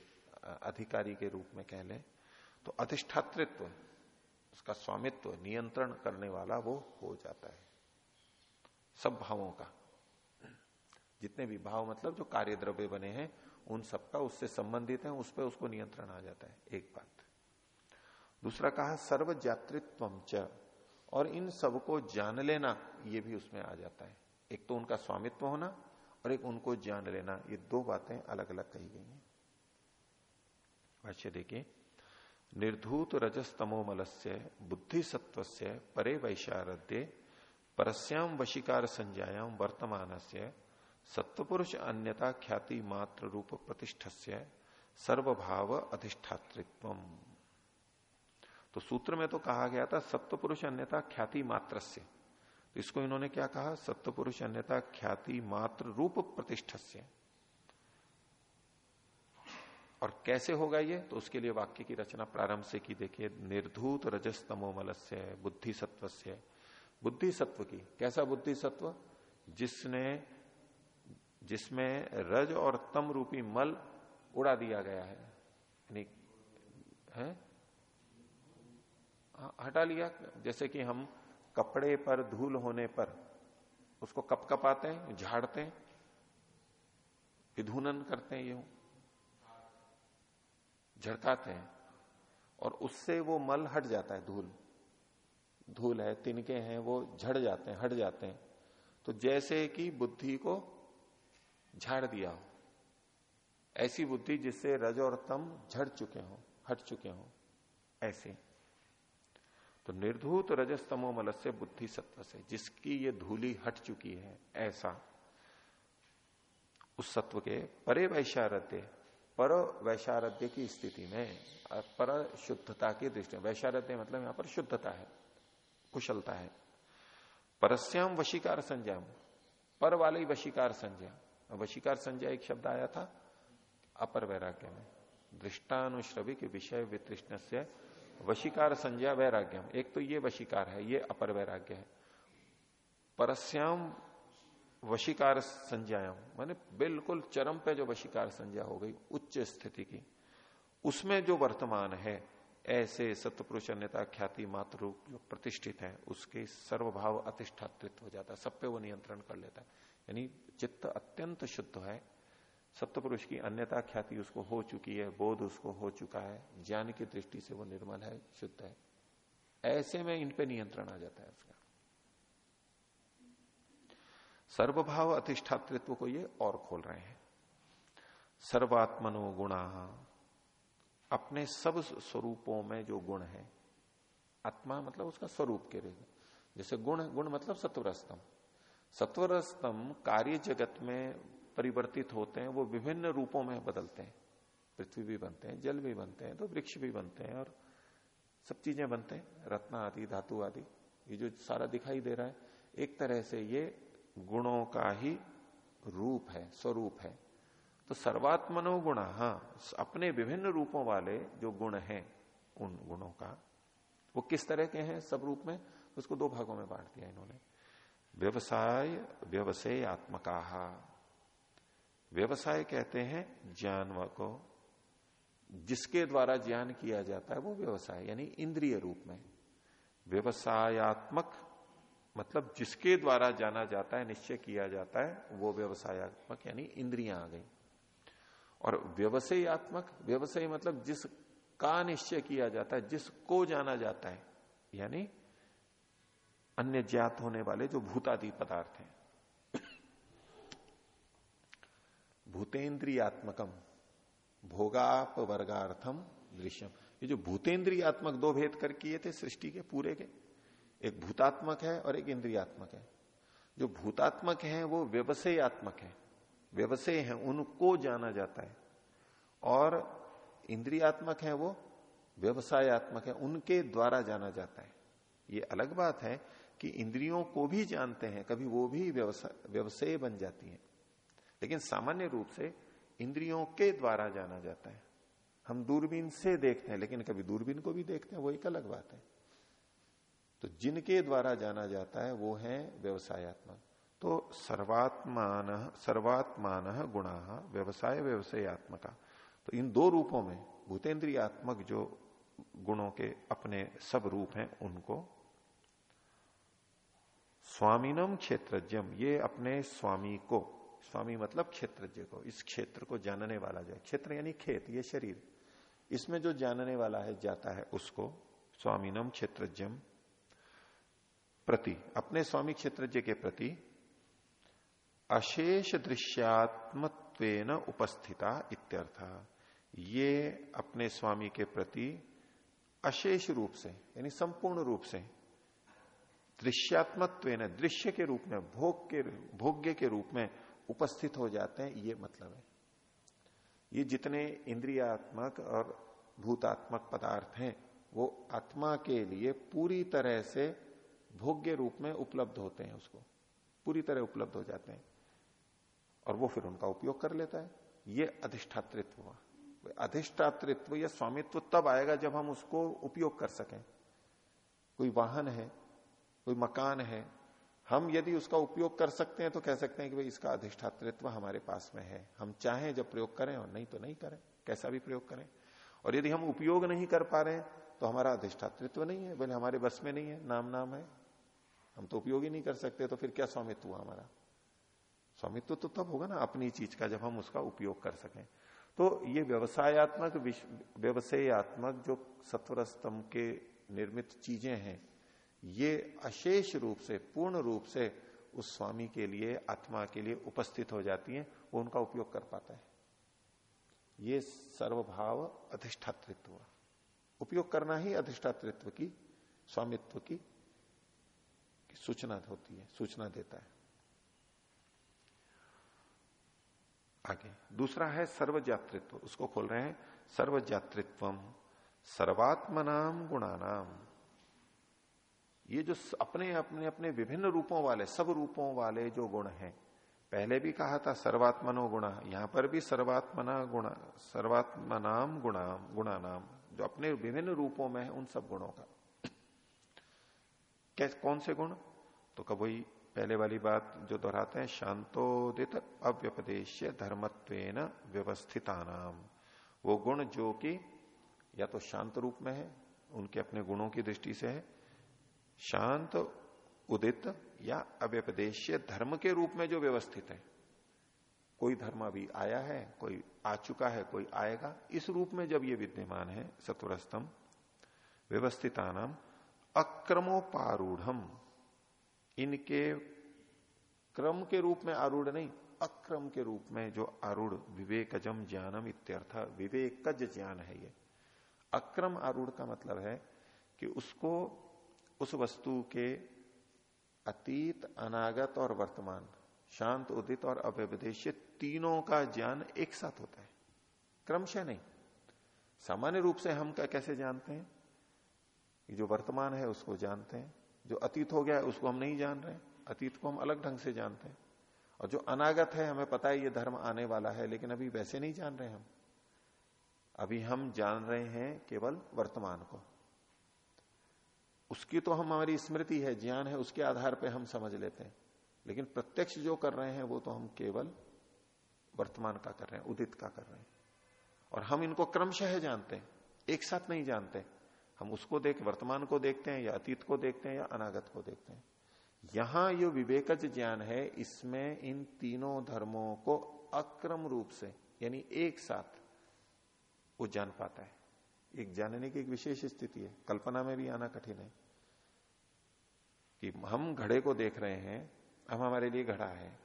अधिकारी के रूप में कह लें। तो अधिष्ठातृत्व, उसका स्वामित्व, नियंत्रण करने वाला वो हो जाता है। सब भावों का। जितने भी भाव मतलब जो कार्य द्रव्य बने हैं, उन सबका उससे संबंधित है, उस पर उसको नियंत्रण आ जाता है, एक बात। दूसरा कहा सर्व जातृत्व च, और इन सबको जान लेना, ये भी उसमें आ जाता है। एक तो उनका स्वामित्व होना, और एक उनको जान लेना, ये दो बातें अलग अलग कही गई हैं। भाष्य देखिए निर्धूत रजस्तमोमल से बुद्धि सत्व से परे वैशारद्य परस्याम वशिकार संज्ञायाम वर्तमान से सत्वपुरुष अन्यता ख्याति मात्र रूप प्रतिष्ठ से सर्वभाव अधिष्ठातृत्व तो सूत्र में तो कहा गया था सत्वपुरुष अन्यता ख्याति मात्र से तो इसको इन्होंने क्या कहा? सत्वपुरुष अन्यता ख्याति मात्र रूप प्रतिष्ठ और कैसे होगा ये? तो उसके लिए वाक्य की रचना प्रारंभ से की। देखिए निर्धूत रजस्तमो मलस्य बुद्धि सत्व से बुद्धि सत्व की। कैसा बुद्धि सत्व जिसने जिसमें रज और तम रूपी मल उड़ा दिया गया है। यानी है? हाँ, हटा लिया। जैसे कि हम कपड़े पर धूल होने पर उसको कप कपाते हैं झाड़ते हैं विधुनन करते हैं यूँ। झड़काते हैं और उससे वो मल हट जाता है धूल। धूल है, तिनके हैं, वो झड़ जाते हैं, हट जाते हैं। तो जैसे कि बुद्धि को झाड़ दिया हो, ऐसी बुद्धि जिससे रज और तम झड़ चुके हो, हट चुके हो, ऐसे। तो निर्धूत रजस्तमो मल से बुद्धि सत्व से, जिसकी ये धूली हट चुकी है, ऐसा। उस सत्व के परे वैशारद्य पर वैशारद्य की स्थिति में पर शुद्धता की दृष्टि में, वैशारद्य मतलब यहाँ पर शुद्धता है, कुशलता है। परस्याम वशीकार संज्ञा पर वाली वशीकार संज्ञा। वशीकार संज्ञा एक शब्द आया था, अपर वैराग्य में। दृष्टानुश्रविक विषय वितृष्ण से वशीकार संज्ञा वैराग्यम। एक तो ये वशीकार है, ये अपर वैराग्य है। परस्याम वशीकार संज्ञायाम माने बिल्कुल चरम पे जो वशीकार संज्ञा हो गई, उच्च स्थिति की। उसमें जो वर्तमान है, ऐसे सत्यपुरुष अन्यता ख्याति मात्र रूप जो प्रतिष्ठित है, उसके सर्वभाव अतिष्ठात्व हो जाता है, सब पे वो नियंत्रण कर लेता है। यानी चित्त अत्यंत शुद्ध है सत्यपुरुष की अन्यता ख्याति उसको हो चुकी है, बोध उसको हो चुका है, ज्ञान की दृष्टि से वो निर्मल है, शुद्ध है। ऐसे में इन पे नियंत्रण आ जाता है उसका। सर्वभाव अधिष्ठातृत्व को ये और खोल रहे हैं। सर्वात्मनो गुणा, अपने सब स्वरूपों में जो गुण है, आत्मा मतलब उसका स्वरूप के लिए। जैसे गुण गुण मतलब सत्वरस्तम। सत्वरस्तम कार्य जगत में परिवर्तित होते हैं, वो विभिन्न रूपों में बदलते हैं। पृथ्वी भी बनते हैं, जल भी बनते हैं तो वृक्ष भी बनते हैं और सब चीज़ें बनते हैं। रत्न आदि, धातु आदि, ये जो सारा दिखाई दे रहा है, एक तरह से ये गुणों का ही रूप है, स्वरूप है। तो सर्वात्मनो गुण हाँ अपने विभिन्न रूपों वाले जो गुण हैं, उन गुणों का, वो किस तरह के हैं सब रूप में? उसको दो भागों में बांट दिया इन्होंने। व्यवसाय व्यवसाय आत्मका व्यवसाय कहते हैं ज्ञान को, जिसके द्वारा ज्ञान किया जाता है वो व्यवसाय, यानी इंद्रिय रूप में। व्यवसायत्मक मतलब जिसके द्वारा जाना जाता है, निश्चय किया जाता है, वो व्यवसायत्मक यानी इंद्रियाँ आ गई। और व्यवसायत्मक, व्यवसाय मतलब जिस का निश्चय किया जाता है, जिसको जाना जाता है, यानी अन्य ज्ञात होने वाले जो भूतादि पदार्थ हैं। भूतेन्द्रियात्मकम भोगाप वर्गार्थम दृश्यम। ये जो भूतेन्द्रियात्मक दो भेद कर किए थे सृष्टि के, पूरे के एक भूतात्मक है और एक इंद्रियात्मक है। जो भूतात्मक है, वो व्यवसायत्मक है। व्यवसाय है, उनको जाना जाता है। और इंद्रियात्मक है, वो व्यवसायत्मक है, उनके द्वारा जाना जाता है। ये अलग बात है कि इंद्रियों को भी जानते हैं, कभी वो भी व्यवसाय बन जाती है। लेकिन सामान्य रूप से इंद्रियों के द्वारा जाना जाता है। हम दूरबीन से देखते हैं, लेकिन कभी दूरबीन को भी देखते हैं, वो एक अलग बात है। तो जिनके द्वारा जाना जाता है, वो है व्यवसायत्मक तो सर्वात्मान सर्वात्मान गुणा, व्यवसाय, व्यवसायत्मक। तो इन दो रूपों में, भूतेन्द्रियात्मक जो गुणों के अपने सब रूप हैं, उनको स्वामीनम क्षेत्रज्ञम, ये अपने स्वामी को, स्वामी मतलब क्षेत्रज्ञ को, इस क्षेत्र को जानने वाला जो क्षेत्र यानी खेत, ये शरीर। इसमें जो जानने वाला है, जाता है उसको, स्वामीनम क्षेत्रज्ञम प्रति, अपने स्वामी क्षेत्रज्ञ के प्रति अशेष दृश्यात्मत्व उपस्थिता इत्यर्थ। ये अपने स्वामी के प्रति अशेष रूप से, यानी संपूर्ण रूप से दृश्यात्मत्व दृश्य के रूप में, भोग के, भोग्य के रूप में उपस्थित हो जाते हैं, ये मतलब है। ये जितने इंद्रियात्मक और भूतात्मक पदार्थ हैं, वो आत्मा के लिए पूरी तरह से भोग्य रूप में उपलब्ध होते हैं उसको, पूरी तरह उपलब्ध हो जाते हैं। और वो फिर उनका उपयोग कर लेता है। ये अधिष्ठातृत्व हुआ। अधिष्ठातृत्व या स्वामित्व तब आएगा जब हम उसको उपयोग कर सकें। कोई वाहन है, कोई मकान है, हम यदि उसका उपयोग कर सकते हैं तो कह सकते हैं कि भाई इसका अधिष्ठातृत्व हमारे पास में है। हम चाहें जब प्रयोग करें और नहीं तो नहीं करें, कैसा भी प्रयोग करें। और यदि हम उपयोग नहीं कर पा रहे हैं तो हमारा अधिष्ठातृत्व नहीं है बोले हमारे बस में नहीं है नाम नाम है। हम तो उपयोग ही नहीं कर सकते तो फिर क्या स्वामित्व हुआ हमारा? स्वामित्व तो तब होगा ना अपनी चीज़ का जब हम उसका उपयोग कर सकें। तो ये व्यवसायत्मक व्यवसायत्मक जो सत्वर स्तंभ के निर्मित चीज़ें हैं ये अशेष रूप से पूर्ण रूप से उस स्वामी के लिए आत्मा के लिए उपस्थित हो जाती हैं वो उनका उपयोग कर पाता है। ये सर्वभाव अधिष्ठातृत्व उपयोग करना ही अधिष्ठातृत्व की स्वामित्व की, सूचना होती है, सूचना देता है। आगे, दूसरा है सर्वजातृत्व उसको खोल रहे हैं सर्वजातृत्व सर्वात्मनाम गुणानाम। ये जो अपने अपने अपने विभिन्न रूपों वाले, सब रूपों वाले जो गुण हैं, पहले भी कहा था सर्वात्मनो गुणा, यहाँ पर भी सर्वात्मना गुणा, सर्वात्मनाम गुणा गुणा नाम जो अपने विभिन्न रूपों में है, उन सब गुणों का। कैसे, कौन से गुण? तो कभी पहले वाली बात जो दोहराते हैं, शांतोदित अव्यपदेश धर्मत्व व्यवस्थितानाम। वो गुण जो कि या तो शांत रूप में है, उनके अपने गुणों की दृष्टि से है, शांत, उदित या अव्यपदेश धर्म के रूप में जो व्यवस्थित है। कोई धर्म अभी आया है, कोई आ चुका है, कोई आएगा, इस रूप में जब ये विद्यमान है सत्वरस्तम व्यवस्थितानाम अक्रमोपारूढ़ इनके क्रम के रूप में आरूढ़ नहीं, अक्रम के रूप में जो आरूढ़, विवेकजम ज्ञानम इत्यर्थ, विवेकज ज्ञान है ये। अक्रम आरूढ़ का मतलब है कि उसको, उस वस्तु के अतीत, अनागत और वर्तमान, शांत, उदित और अव्यवदेश तीनों का ज्ञान एक साथ होता है। क्रमशः नहीं। सामान्य रूप से हम क्या कैसे जानते हैं? जो वर्तमान है उसको जानते हैं, जो अतीत हो गया है उसको हम नहीं जान रहे अतीत को हम अलग ढंग से जानते हैं। और जो अनागत है, हमें पता है ये धर्म आने वाला है, लेकिन अभी वैसे नहीं जान रहे हम। अभी हम जान रहे हैं केवल वर्तमान को। उसकी तो हम हमारी स्मृति है, ज्ञान है, उसके आधार पर हम समझ लेते हैं। लेकिन प्रत्यक्ष जो कर रहे हैं, वो तो हम केवल वर्तमान का कर रहे हैं, उदित का कर रहे हैं। और हम इनको क्रमशः जानते हैं, एक साथ नहीं जानते। हम उसको देख, वर्तमान को देखते हैं या अतीत को देखते हैं या अनागत को देखते हैं। यहाँ जो विवेकज ज्ञान है, इसमें इन तीनों धर्मों को अक्रम रूप से, यानी एक साथ, वो जान पाता है। एक जानने की एक विशेष स्थिति है। कल्पना में भी आना कठिन है कि हम घड़े को देख रहे हैं हम हमारे लिए घड़ा है।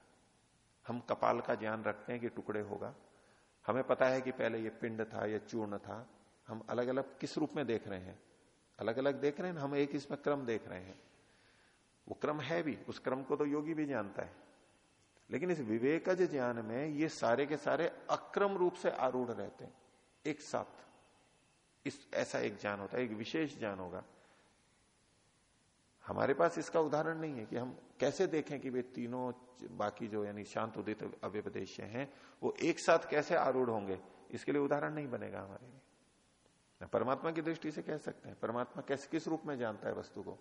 हम कपाल का ज्ञान रखते हैं कि टुकड़े होगा। हमें पता है कि पहले ये पिंड था, या चूर्ण था हम अलग अलग किस रूप में देख रहे हैं? अलग अलग देख रहे हैं हम एक इसमें क्रम देख रहे हैं। वो क्रम है भी, उस क्रम को तो योगी भी जानता है। लेकिन इस विवेकज ज्ञान में ये सारे के सारे अक्रम रूप से आरूढ़ रहते हैं, एक साथ। इस, ऐसा एक ज्ञान होता है, एक विशेष ज्ञान होगा। हमारे पास इसका उदाहरण नहीं है कि हम कैसे देखें कि वे तीनों बाकी जो यानी शांत उदित अव्यपदेश हैं, वो एक साथ कैसे आरूढ़ होंगे? इसके लिए उदाहरण नहीं बनेगा हमारे लिए। परमात्मा की दृष्टि से कह सकते हैं। परमात्मा कैसे, किस रूप में जानता है वस्तु को?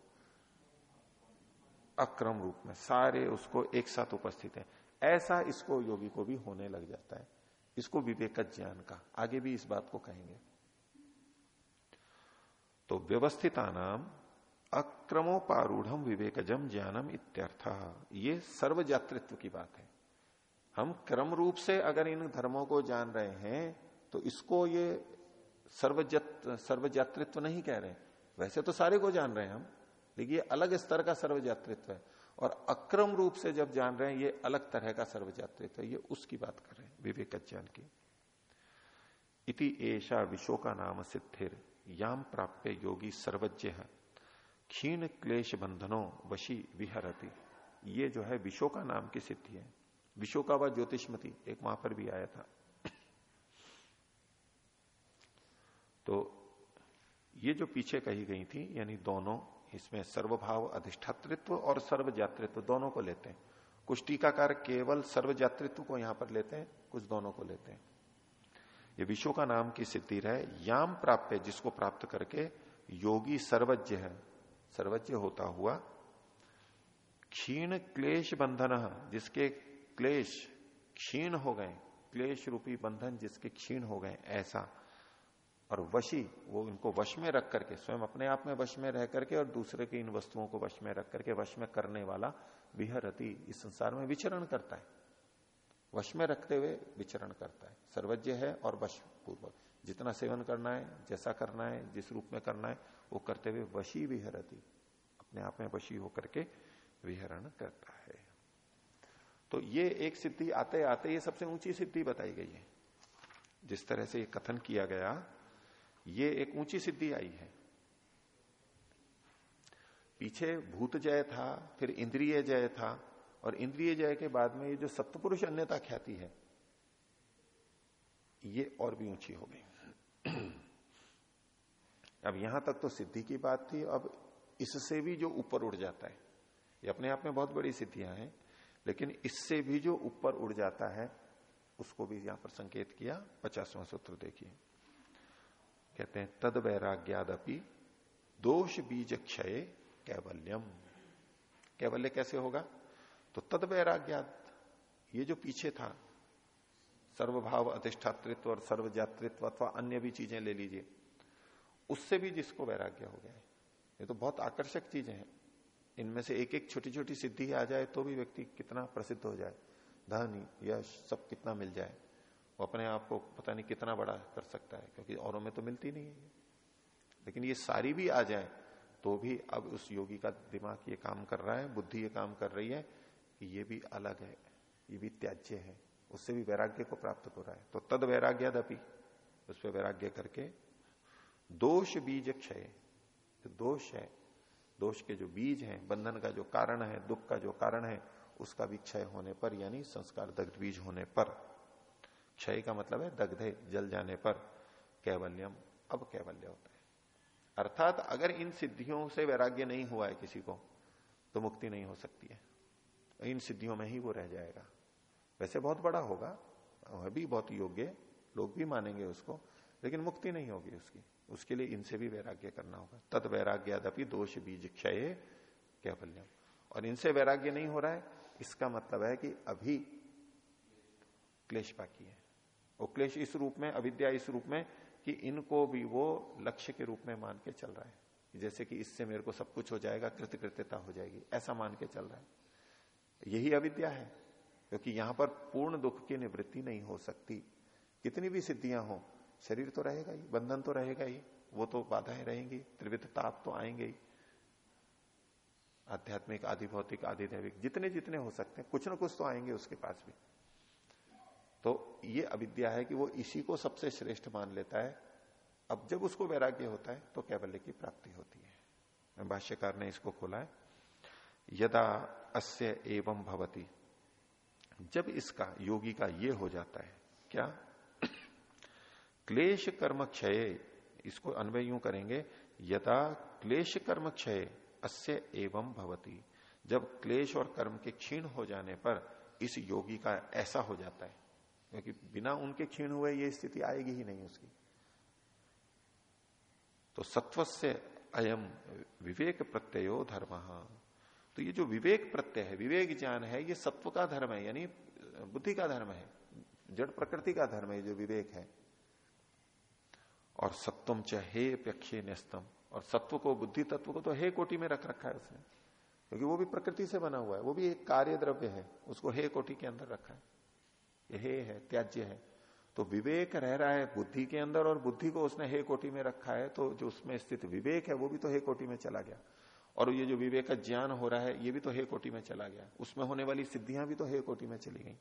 अक्रम रूप में। सारे उसको एक साथ उपस्थित है। ऐसा इसको योगी को भी होने लग जाता है। इसको विवेक ज्ञान का। आगे भी इस बात को कहेंगे। तो व्यवस्थिता नाम अक्रमोपारूढ़ विवेकजम ज्ञानम इत्यर्थ। ये सर्वजातृत्व की बात है। हम क्रम रूप से अगर इन धर्मों को जान रहे हैं तो इसको ये सर्वजत सर्वजातृत्व नहीं कह रहे वैसे तो सारे को जान रहे हैं हम, लेकिन ये अलग स्तर का सर्वजातृत्व है। और अक्रम रूप से जब जान रहे हैं, ये अलग तरह का सर्वजातृत्व है। ये उसकी बात कर रहे हैं विवेक ज्ञान की। इति एशा विशो का नाम सिद्धिर, याम प्राप्य योगी सर्वज्ञ। है क्षीण क्लेश बंधनों वशी विहरती। ये जो है विशो का नाम की सिद्धि है। विशो का वह ज्योतिषमती, एक वहाँ पर भी आया था। तो ये जो पीछे कही गई थी, यानी दोनों, इसमें सर्वभाव, अधिष्ठातृत्व और सर्वजातृत्व, दोनों को लेते हैं। कुछ टीकाकार केवल सर्वजातृत्व को यहाँ पर लेते हैं, कुछ दोनों को लेते हैं। ये विश्व का नाम की सिद्धि है याम प्राप्य, जिसको प्राप्त करके योगी सर्वज्ञ है। सर्वज्ञ होता हुआ क्षीण क्लेश बंधन, जिसके क्लेश क्षीण हो गए, क्लेश रूपी बंधन जिसके क्षीण हो गए, ऐसा और वशी, वो इनको वश में रख करके, स्वयं अपने आप में वश में रह करके और दूसरे की इन वस्तुओं को वश में रख करके वश में करने वाला विहरति इस संसार में विचरण करता है। वश में रखते हुए विचरण करता है। सर्वज्ञ है और वश पूर्वक। जितना सेवन करना है, जैसा करना है, जिस रूप में करना है, वो करते हुए वशी विहरती, अपने आप में वशी होकर के विहरण करता है। तो ये एक सिद्धि आते आते ये सबसे ऊँची सिद्धि बताई गई है। जिस तरह से ये कथन किया गया ये एक ऊँची सिद्धि आई है। पीछे भूत जय था, फिर इंद्रिय जय था, और इंद्रिय जय के बाद में ये जो सप्तपुरुष अन्यता ख्याति है, ये और भी ऊँची हो गई। अब यहाँ तक तो सिद्धि की बात थी, अब इससे भी जो ऊपर उड़ जाता है, ये अपने आप में बहुत बड़ी सिद्धियाँ हैं, लेकिन इससे भी जो ऊपर उड़ जाता है, उसको भी यहाँ पर संकेत किया, पचासवां सूत्र देखिए। कहते हैं तद वैराग्यादपि दोष बीज क्षय कैवल्यम। कैवल्य कैसे होगा? तो तद वैराग्याद ये जो पीछे था, सर्वभाव अधिष्ठातृत्व और सर्वजातृत्व अथवा अन्य भी चीज़ें ले लीजिए, उससे भी जिसको वैराग्य हो गया है। ये तो बहुत आकर्षक चीज़ें हैं। इनमें से एक एक छोटी छोटी सिद्धि आ जाए तो भी व्यक्ति कितना प्रसिद्ध हो जाए। धन, यश, सब कितना मिल जाए। वो अपने आप को पता नहीं कितना बड़ा कर सकता है, क्योंकि औरों में तो मिलती नहीं है। लेकिन ये सारी भी आ जाए तो भी अब उस योगी का दिमाग ये काम कर रहा है, बुद्धि ये काम कर रही है, कि ये भी अलग है, ये भी त्याज्य है, उससे भी वैराग्य को प्राप्त हो रहा है। तो तद वैराग्यादपि, उस पर वैराग्य करके दोष बीज क्षय। जो दोष है, दोष के जो बीज हैं, बंधन का जो कारण है, दुख का जो कारण है, उसका भी क्षय होने पर, यानी संस्कार दग्ध बीज होने पर क्षय का मतलब है दग्धे, जल जाने पर कैवल्यम, अब कैवल्य होता है। अर्थात अगर इन सिद्धियों से वैराग्य नहीं हुआ है किसी को तो मुक्ति नहीं हो सकती है। इन सिद्धियों में ही वो रह जाएगा। वैसे बहुत बड़ा होगा, वह भी बहुत योग्य, लोग भी मानेंगे उसको, लेकिन मुक्ति नहीं होगी उसकी। उसके लिए इनसे भी वैराग्य करना होगा। तद वैराग्यादपि दोष बीज क्षय कैवल्यम। और इनसे वैराग्य नहीं हो रहा है, इसका मतलब है कि अभी क्लेश बाकी है। वो क्लेश इस रूप में, अविद्या इस रूप में कि इनको भी वो लक्ष्य के रूप में मान के चल रहा है। जैसे कि इससे मेरे को सब कुछ हो जाएगा, कृतकृत्यता हो जाएगी, ऐसा मान के चल रहा है। यही अविद्या है, क्योंकि यहाँ पर पूर्ण दुख की निवृत्ति नहीं हो सकती। कितनी भी सिद्धियाँ हो, शरीर तो रहेगा ही, बंधन तो रहेगा ही, वो तो बाधाएँ रहेंगी, त्रिविध ताप तो आएँगे ही। आध्यात्मिक आदि भौतिक आदि दैविक जितने जितने हो सकते हैं, कुछ ना कुछ तो आएँगे उसके पास भी। तो ये अविद्या है कि वो इसी को सबसे श्रेष्ठ मान लेता है। अब जब उसको वैराग्य होता है तो कैबल्य की प्राप्ति होती है। भाष्यकार ने इसको खोला है। यदा अस्य एवं भवती। जब इसका, योगी का ये हो जाता है, क्या? क्लेश कर्म क्षय, इसको अन्वय यूँ करेंगे, यदा क्लेश कर्म क्षय, अस्य एवं भवती। जब क्लेश और कर्म के क्षीण हो जाने पर, इस योगी का ऐसा हो जाता है। क्योंकि बिना उनके क्षीण हुए ये स्थिति आएगी ही नहीं उसकी। तो सत्व से अयम विवेक प्रत्ययो धर्म। तो ये जो विवेक प्रत्यय है, विवेक ज्ञान है, ये सत्व का धर्म है, यानी बुद्धि का धर्म है, जड़ प्रकृति का धर्म है जो विवेक है। और सत्वम चहे प्यक्षे न्यस्तम और सत्व को, बुद्धि तत्व को तो हे कोटि में रख रखा है उसने। क्योंकि वो भी प्रकृति से बना हुआ है, वो भी एक कार्य द्रव्य है, उसको हे कोटि के अंदर रखा है। हे है, त्याज्य है। तो विवेक रह रहा है बुद्धि के अंदर और बुद्धि को उसने हे कोटि में रखा है तो जो उसमें स्थित विवेक है, वो भी तो हे कोटि में चला गया। और ये जो विवेक का ज्ञान हो रहा है, ये भी तो हे कोटि में चला गया। उसमें होने वाली सिद्धियाँ भी तो हे कोटि में चली गई।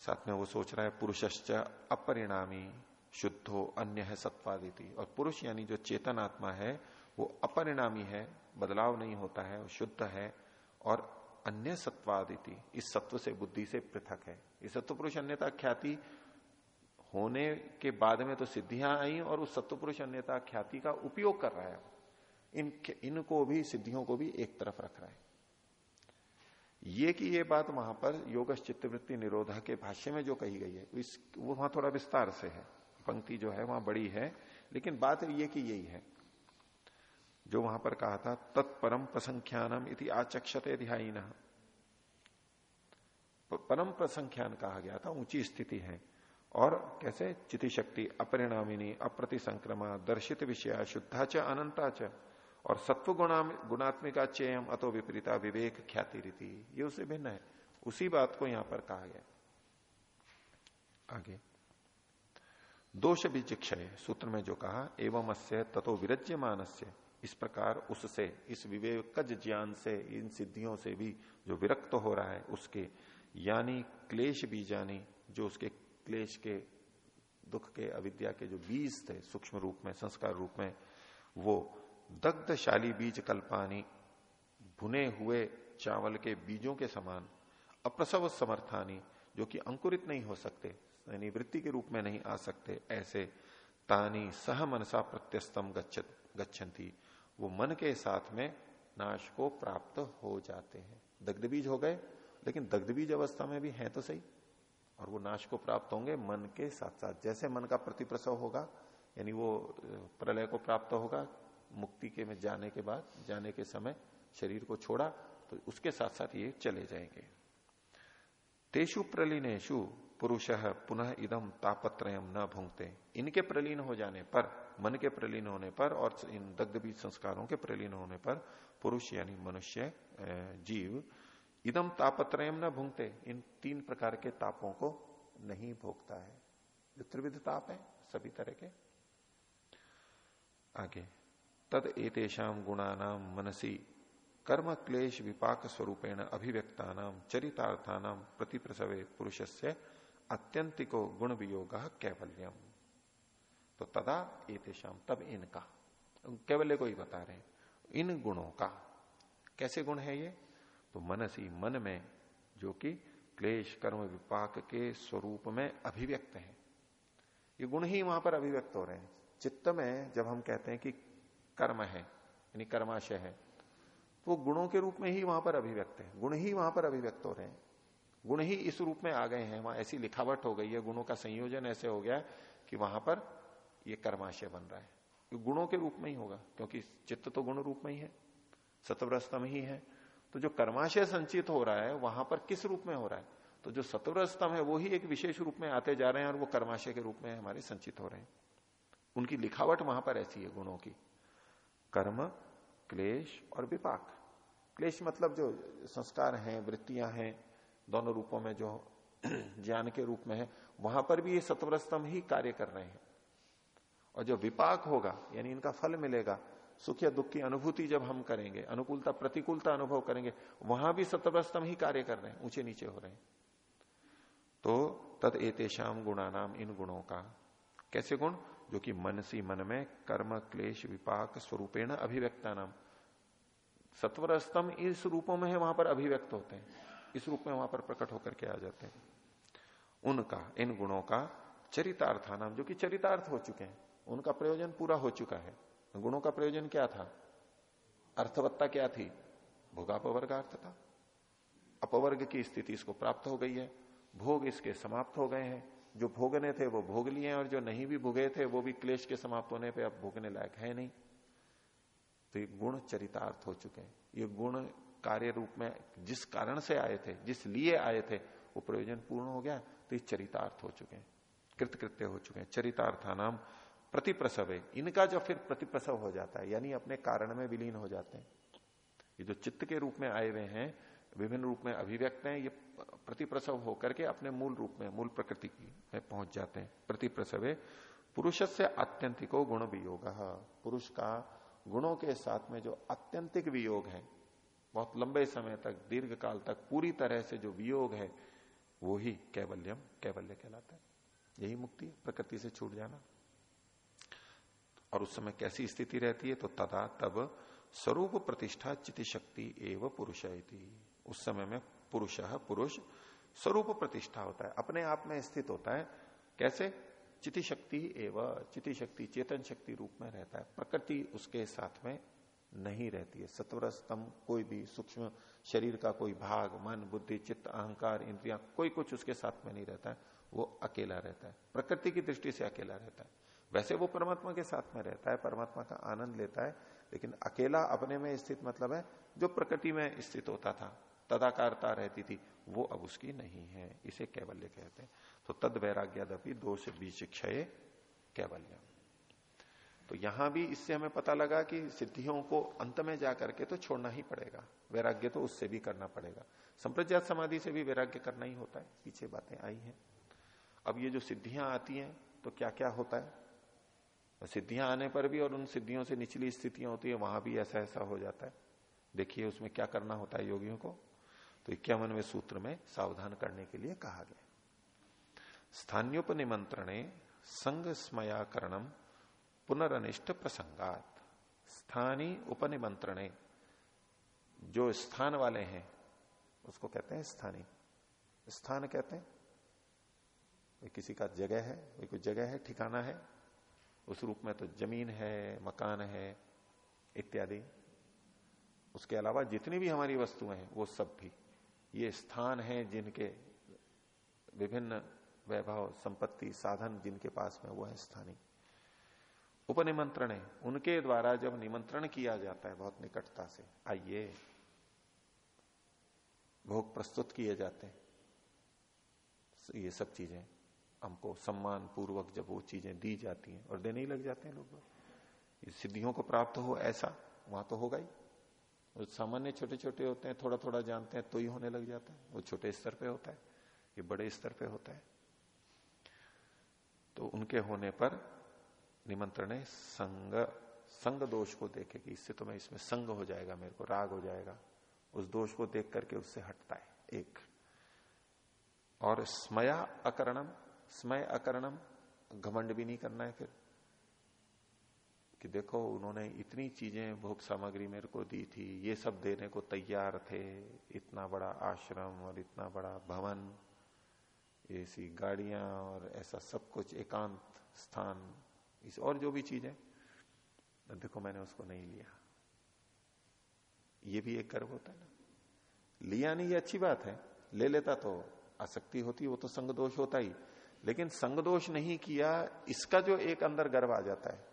साथ में वो सोच रहा है, पुरुषश्च अपरिणामी शुद्धो अन्य है सत्वादिति। और पुरुष यानी जो चेतन आत्मा है, वो अपरिणामी है, बदलाव नहीं होता है शुद्ध है। और अन्य सत्वादिति। इस सत्व से बुद्धि से पृथक है। इस सत्व पुरुष अन्यता ख्याति होने के बाद में तो सिद्धियाँ आई और उस सत्व पुरुष अन्यता ख्याति का उपयोग कर रहा है। इन इनको भी, सिद्धियों को भी एक तरफ़ रख रहा है। ये कि ये बात वहाँ पर योग चित्तवृत्ति निरोधा के भाष्य में जो कही गई है, इस, वो वहाँ थोड़ा विस्तार से है। पंक्ति जो है वहाँ बड़ी है, लेकिन बात ये कि यही है। जो वहाँ पर कहा था, तत्परम प्रसंख्यानम इति आचक्षते ध्यान परम प्रसंख्यान कहा गया था, ऊँची स्थिति है। और कैसे? चिति शक्ति अपरिणामिनी अप्रति संक्रमा दर्शित विषय, शुद्धा च, अनंता च। और सत्व गुणा गुणात्मिका चेयम, अतो विपरीता, विवेक ख्याति रीति। ये उससे भिन्न है। उसी बात को यहाँ पर कहा गया। आगे। दोष बीज क्षय सूत्र में जो कहा एवं अस्य तथो विरज्य मानस्य इस प्रकार उससे, इस विवेकज ज्ञान से, इन सिद्धियों से भी जो विरक्त हो रहा है, उसके यानी क्लेश बीजानी जो उसके क्लेश के, दुख के, अविद्या के जो बीज थे सूक्ष्म रूप में, संस्कार रूप में, वो दग्धशाली बीज कल्पानी, भुने हुए चावल के बीजों के समान, अप्रसव समर्थानी, जो कि अंकुरित नहीं हो सकते, यानी वृत्ति के रूप में नहीं आ सकते, ऐसे तानी सह मनसा प्रत्यस्तम गच्छन्ति। वो मन के साथ में नाश को प्राप्त हो जाते हैं। दग्ध बीज हो गए, लेकिन दग्ध बीज अवस्था में भी है तो सही। और वो नाश को प्राप्त होंगे मन के साथ साथ। जैसे मन का प्रतिप्रसव होगा, यानी वो प्रलय को प्राप्त होगा, मुक्ति के में जाने के बाद, जाने के समय शरीर को छोड़ा तो उसके साथ साथ ये चले जाएँगे। तेषु प्रलीनेशु पुरुष पुनः इदम तापत्रयम न भूंगते इनके प्रलीन हो जाने पर मन के प्रलीन होने पर और इन दग्ध बीज संस्कारों के प्रलीन होने पर पुरुष यानी मनुष्य जीव इदम तापत्रयम न भूंगते इन तीन प्रकार के तापों को नहीं भोगता है। जो त्रिविध ताप है, सभी तरह के। आगे, तद एतेषाम गुणानाम मनसी कर्म क्लेश विपाक स्वरूपेण अभिव्यक्ता नाम चरितार्थानाम प्रतिप्रसवे पुरुष से अत्यंतिको गुण वियोग कैवल्यम। तो तदा एतेषाम तब इनका। केवल को ही बता रहे इन गुणों का, कैसे गुण है ये? तो मनसी, मन में जो कि क्लेश, कर्म, विपाक के स्वरूप में अभिव्यक्त है। ये गुण ही वहाँ पर अभिव्यक्त हो रहे हैं। चित्त में जब हम कहते हैं कि कर्म है, यानी कर्माशय है तो गुणों के रूप में ही वहाँ पर अभिव्यक्त है। गुण ही वहाँ पर अभिव्यक्त हो रहे हैं। गुण ही इस रूप में आ गए हैं। वहाँ ऐसी लिखावट हो गई है, गुणों का संयोजन ऐसे हो गया कि वहाँ पर ये कर्माशय बन रहा है। ये गुणों के रूप में ही होगा, क्योंकि चित्त तो गुण रूप में ही है सत्वरस्तम ही है। तो जो कर्माशय संचित हो रहा है, वहाँ पर किस रूप में हो रहा है? तो जो सत्वर है, वो ही एक विशेष रूप में आते जा रहे हैं और वो कर्माशय के रूप में हमारे संचित हो रहे हैं। उनकी लिखावट वहाँ पर ऐसी है, गुणों की। कर्म, क्लेश और विपाक। क्लेश मतलब जो संस्कार हैं, वृत्तियाँ हैं, दोनों रूपों में जो ज्ञान के रूप में है, वहाँ पर भी ये सत्वर स्तंभ ही कार्य कर रहे हैं। और जो विपाक होगा, यानी इनका फल मिलेगा, सुख या दुख की अनुभूति जब हम करेंगे, अनुकूलता, प्रतिकूलता अनुभव करेंगे, वहाँ भी सत्वर स्तंभ ही कार्य कर रहे हैं, ऊँचे नीचे हो रहे हैं। तो तद एतेशाम गुणानाम इन गुणों का कैसे गुण? जो कि मन सी मन में कर्म, क्लेश, विपाक स्वरूपेण अभिव्यक्ता नाम सत्वर स्तंभ इस रूपों में है, वहाँ पर अभिव्यक्त होते हैं। इस रूप में वहाँ पर प्रकट होकर के आ जाते हैं। उनका, इन गुणों का चरितार्था नाम जो कि चरितार्थ हो चुके हैं। उनका प्रयोजन पूरा हो चुका है। गुणों का प्रयोजन क्या था? अर्थवत्ता क्या थी? भोगापवर्गार्थ था। अपवर्ग की स्थिति इसको प्राप्त हो गई है। भोग इसके समाप्त हो गए हैं। जो भोगने थे वो भोग लिए और जो नहीं भी भोगे थे वो भी क्लेश के समाप्त होने पे अब भोगने लायक है नहीं। तो ये गुण चरितार्थ हो चुके हैं। ये गुण कार्य रूप में जिस कारण से आए थे, जिस लिए आए थे, वो प्रयोजन पूर्ण हो गया। तो ये चरितार्थ हो चुके हैं। कृतकृत्य हो चुके हैं। चरितार्था नाम प्रतिप्रसव है। इनका जो फिर प्रतिप्रसव हो जाता है, यानी अपने कारण में विलीन हो जाते हैं। ये जो चित्त के रूप में आए हुए हैं, विभिन्न रूप में अभिव्यक्त हैं, ये प्रतिप्रसव होकर के अपने मूल रूप में, मूल प्रकृति की में पहुँच जाते हैं। प्रतिप्रसव पुरुष से आत्यंतिको गुण वियोग। पुरुष का गुणों के साथ में जो आत्यंतिक वियोग है, बहुत लंबे समय तक दीर्घ काल तक पूरी तरह से जो वियोग है, वो ही कैवल्यम, कैवल्य कहलाता है। यही मुक्ति प्रकृति से छूट जाना। और उस समय कैसी स्थिति रहती है तो तदा तब स्वरूप प्रतिष्ठा चित शक्ति एवं पुरुष उस समय में पुरुष पुरुष स्वरूप प्रतिष्ठा होता है। अपने आप में स्थित होता है। कैसे? चिति शक्ति एवं चिति शक्ति चेतन शक्ति रूप में रहता है। प्रकृति उसके साथ में नहीं रहती है। सत्वर स्तंभ कोई भी सूक्ष्म शरीर का कोई भाग, मन, बुद्धि, चित्त, अहंकार, इंद्रिया, कोई कुछ उसके साथ में नहीं रहता है। वो अकेला रहता है। प्रकृति की दृष्टि से अकेला रहता है। वैसे वो परमात्मा के साथ में रहता है, परमात्मा का आनंद लेता है, लेकिन अकेला अपने में स्थित मतलब है, जो प्रकृति में स्थित होता था, तदाकारता रहती थी, वो अब उसकी नहीं है, इसे कैवल्य कहते हैं। तो तद वैराग्यादपि दोष बीच क्षय कैवल्य। तो यहाँ भी इससे हमें पता लगा कि सिद्धियों को अंत में जाकर के तो छोड़ना ही पड़ेगा, वैराग्य तो उससे भी करना पड़ेगा। संप्रज्ञात समाधि से भी वैराग्य करना ही होता है, पीछे बातें आई हैं। अब ये जो सिद्धियाँ आती हैं तो क्या क्या होता है? सिद्धियाँ आने पर भी और उन सिद्धियों से निचली स्थितियाँ होती है, वहाँ भी ऐसा ऐसा हो जाता है। देखिए उसमें क्या करना होता है योगियों को? तो इक्यावनवे सूत्र में सावधान करने के लिए कहा गया स्थान्योप निमंत्रणे संग स्मयाकरणम पुनरनिष्ट प्रसंगात। स्थानी उपनिमंत्रणे, जो स्थान वाले हैं, उसको कहते हैं स्थानी। स्थान कहते हैं? किसी का जगह है कोई जगह है, ठिकाना है? उस रूप में तो ज़मीन है, मकान है, इत्यादि। उसके अलावा जितनी भी हमारी वस्तुएँ हैं, वो सब भी। ये स्थान है जिनके विभिन्न वैभव, संपत्ति, साधन जिनके पास में वो है स्थानीय। उपनिमंत्रण है उनके द्वारा जब निमंत्रण किया जाता है बहुत निकटता से, आइए, भोग प्रस्तुत किए जाते हैं। ये सब चीज़ें। हमको सम्मान पूर्वक जब वो चीज़ें दी जाती हैं और देने ही लग जाते हैं लोग सिद्धियों को प्राप्त हो ऐसा, वहाँ तो होगा ही। सामान्य छोटे छोटे होते हैं थोड़ा थोड़ा जानते हैं तो ही होने लग जाता है। वो छोटे स्तर पे होता है, ये बड़े स्तर पे होता है। तो उनके होने पर निमंत्रण संग संग दोष को देखे कि इससे तो मैं, इसमें संग हो जाएगा, मेरे को राग हो जाएगा। उस दोष को देख करके उससे हटता है, एक। और स्मया अकरणम स्मय अकरणम, घमंड भी नहीं करना है फिर। कि देखो, उन्होंने इतनी चीज़ें भोग सामग्री मेरे को दी थी, ये सब देने को तैयार थे, इतना बड़ा आश्रम और इतना बड़ा भवन, ऐसी गाड़ियाँ और ऐसा सब कुछ, एकांत स्थान, इस और जो भी चीज़ें, देखो, मैंने उसको नहीं लिया। ये भी एक गर्व होता है ना। लिया नहीं, ये अच्छी बात है। ले लेता तो आसक्ति होती, वो तो संग दोष होता ही। लेकिन संग दोष नहीं किया, इसका जो एक अंदर गर्व आ जाता है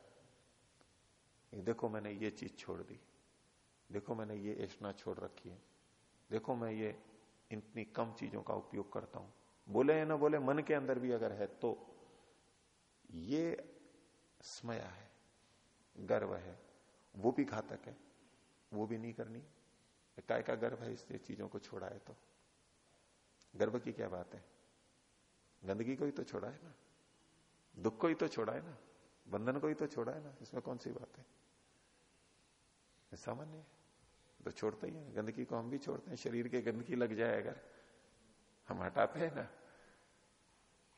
देखो मैंने ये चीज़ छोड़ दी, देखो मैंने ये ऐसा छोड़ रखी है, देखो मैं ये इतनी कम चीज़ों का उपयोग करता हूँ। बोले या ना बोले, मन के अंदर भी अगर है तो। ये स्मया है, गर्व है, वो भी घातक है, वो भी नहीं करनी। काय का गर्व है इससे चीज़ों को छोड़ा है तो। गर्व की क्या बात है? गंदगी को ही तो छोड़ा है ना। दुख को ही तो छोड़ा है ना। बंधन को ही तो छोड़ा है ना। इसमें कौन सी बात है? सामान्य है। तो छोड़ते ही है। गंदगी को हम भी छोड़ते हैं। शरीर के गंदगी लग जाए अगर हम हटाते हैं ना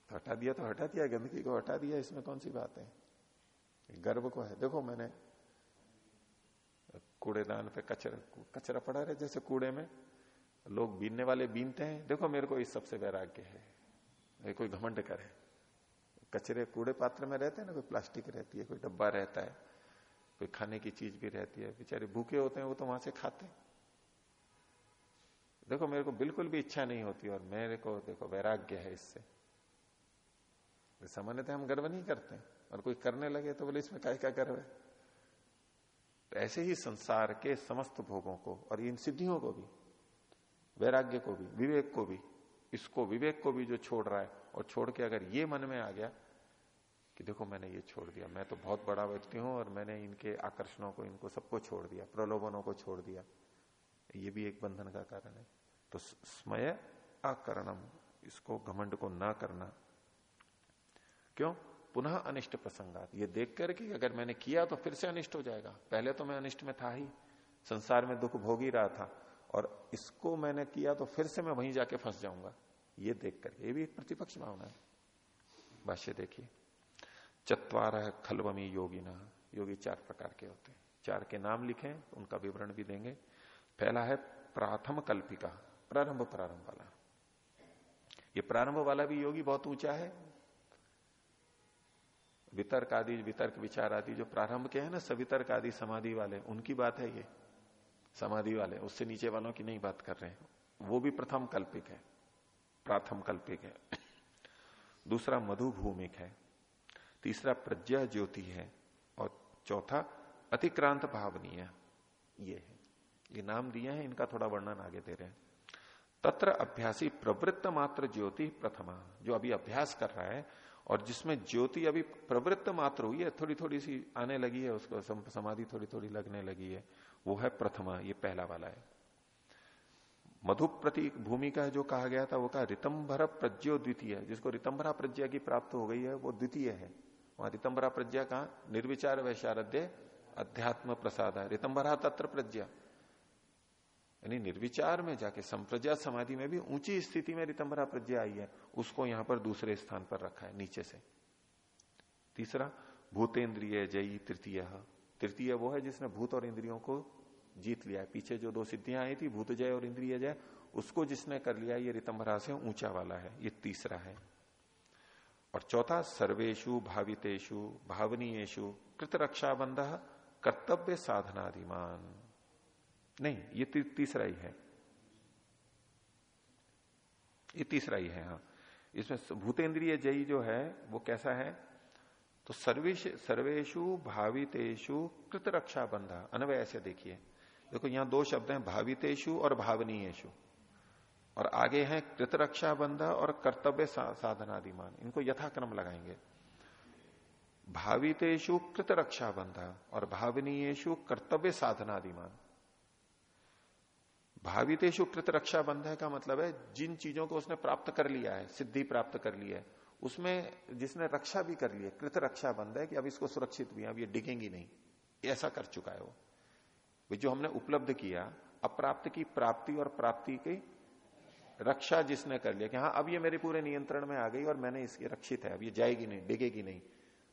तो हटा दिया तो हटा दिया। गंदगी को हटा दिया। इसमें कौन सी बात है? गर्व को है। देखो, मैंने कूड़ेदान पे कचरा कचरा पड़ा रहे। जैसे कूड़े में लोग बीनने वाले बीनते हैं। देखो, मेरे को इस सबसे वैराग्य है। कोई घमंड करे। कचरे कूड़े पात्र में रहते हैं ना, कोई प्लास्टिक रहती है, कोई डब्बा रहता है, कोई खाने की चीज़ भी रहती है, बेचारे भूखे होते हैं, वो तो वहाँ से खाते हैं। देखो, मेरे को बिल्कुल भी इच्छा नहीं होती, और मेरे को देखो, वैराग्य है इससे। सामान्यतः हम गर्व नहीं करते और कोई करने लगे तो बोले, इसमें क्या क्या गर्व है? तो ऐसे ही संसार के समस्त भोगों को, और इन सिद्धियों को भी, वैराग्य को भी, विवेक को भी इसको विवेक को भी जो छोड़ रहा है, और छोड़ के अगर ये मन में आ गया कि देखो मैंने ये छोड़ दिया, मैं तो बहुत बड़ा व्यक्ति हूँ और मैंने इनके आकर्षणों को, इनको सबको छोड़ दिया, प्रलोभनों को छोड़ दिया, ये भी एक बंधन का कारण है। तो स्मय आकरणम, इसको घमंड को ना करना। क्यों? पुनः अनिष्ट प्रसंगात। ये देख कर कि अगर मैंने किया तो फिर से अनिष्ट हो जाएगा। पहले तो मैं अनिष्ट में था ही, संसार में दुख भोग ही रहा था। और इसको मैंने किया तो फिर से मैं वहीं जाके फंस जाऊँगा। ये देख करके ये भी एक प्रतिपक्ष भावना है। भाष्य देखिए, चतवार खलवमी योगिना, योगी चार प्रकार के होते हैं। चार के नाम लिखे, उनका विवरण भी देंगे। पहला है प्राथम कल्पिका, प्रारंभ प्रारंभ वाला। ये प्रारंभ वाला भी योगी बहुत ऊँचा है। वितर्क आदि, वितर्क विचार आदि जो प्रारंभ के हैं ना, सवितर्क आदि समाधि वाले, उनकी बात है ये। समाधि वाले, उससे नीचे वालों की नहीं बात कर रहे हैं। वो भी प्रथम कल्पिक है, प्राथम कल्पिक है। दूसरा मधु भूमिक है, तीसरा प्रज्ञा ज्योति है, और चौथा अतिक्रांत भावनीय ये है। ये नाम दिए हैं, इनका थोड़ा वर्णन आगे दे रहे हैं। तत्र अभ्यासी प्रवृत्त मात्र ज्योति प्रथमा, जो अभी अभ्यास कर रहा है, और जिसमें ज्योति अभी प्रवृत्त मात्र हुई है थोड़ी थोड़ी सी आने लगी है, उसको समाधि थोड़ी थोड़ी लगने लगी है। वो है प्रथमा, ये पहला वाला है। मधु प्रतीक भूमि का जो कहा गया था, वो कहा रितंभर प्रज्ञो द्वितीय, जिसको रितंभरा प्रज्ञा की प्राप्त हो गई है, वो द्वितीय है। वहाँ रितंबरा प्रज्ञा कहा? निर्विचार वैशारध्य अध्यात्म प्रसाद है। रितंबरा तत्र प्रज्ञा यानी निर्विचार में जाके संप्रज्ञा समाधि में भी ऊँची स्थिति में रितंबरा प्रज्ञा आई है, उसको यहाँ पर दूसरे स्थान पर रखा है, नीचे से। तीसरा, भूतेन्द्रिय जयी तृतीय। तृतीय वो है जिसने भूत और इंद्रियों को जीत लिया पीछे जो दो सिद्धियाँ आई थी भूत जय और इंद्रिय जय उसको जिसने कर लिया ये रितंबरा से ऊँचा वाला है ये तीसरा है। और चौथा सर्वेशु भावितेशु भावनीयेशु कृत रक्षा बंध कर्तव्य साधनाधिमान नहीं ये ती, तीसरा ही है। ये तीसरा ही है हाँ। इसमें भूतेन्द्रिय जयी जो है वो कैसा है? तो सर्वेश सर्वेशु भावितेशु कृत रक्षा बंधा अनवय ऐसे देखिए। देखो, यहाँ दो शब्द हैं भावितेशु और भावनीयेशु और आगे है कृत रक्षा बंधा और कर्तव्य साधनादिमान। इनको यथाक्रम लगाएँगे। भावितेशु कृत रक्षा बंधा और भावनीयेशु कर्तव्य साधनादिमान। भावितेशु कृत रक्षा बंध का मतलब है, जिन चीज़ों को उसने प्राप्त कर लिया है, सिद्धि प्राप्त कर लिया है उसमें जिसने रक्षा भी कर ली है, कृत रक्षा बंध है कि अब इसको सुरक्षित भी अब ये डिगेंगी नहीं। ऐसा कर चुका है वो। जो हमने उपलब्ध किया, अप्राप्त की प्राप्ति और प्राप्ति की रक्षा जिसने कर लिया कि हाँ अब ये मेरे पूरे नियंत्रण में आ गई और मैंने इसकी रक्षित है, अब ये जाएगी नहीं, डिगेगी नहीं।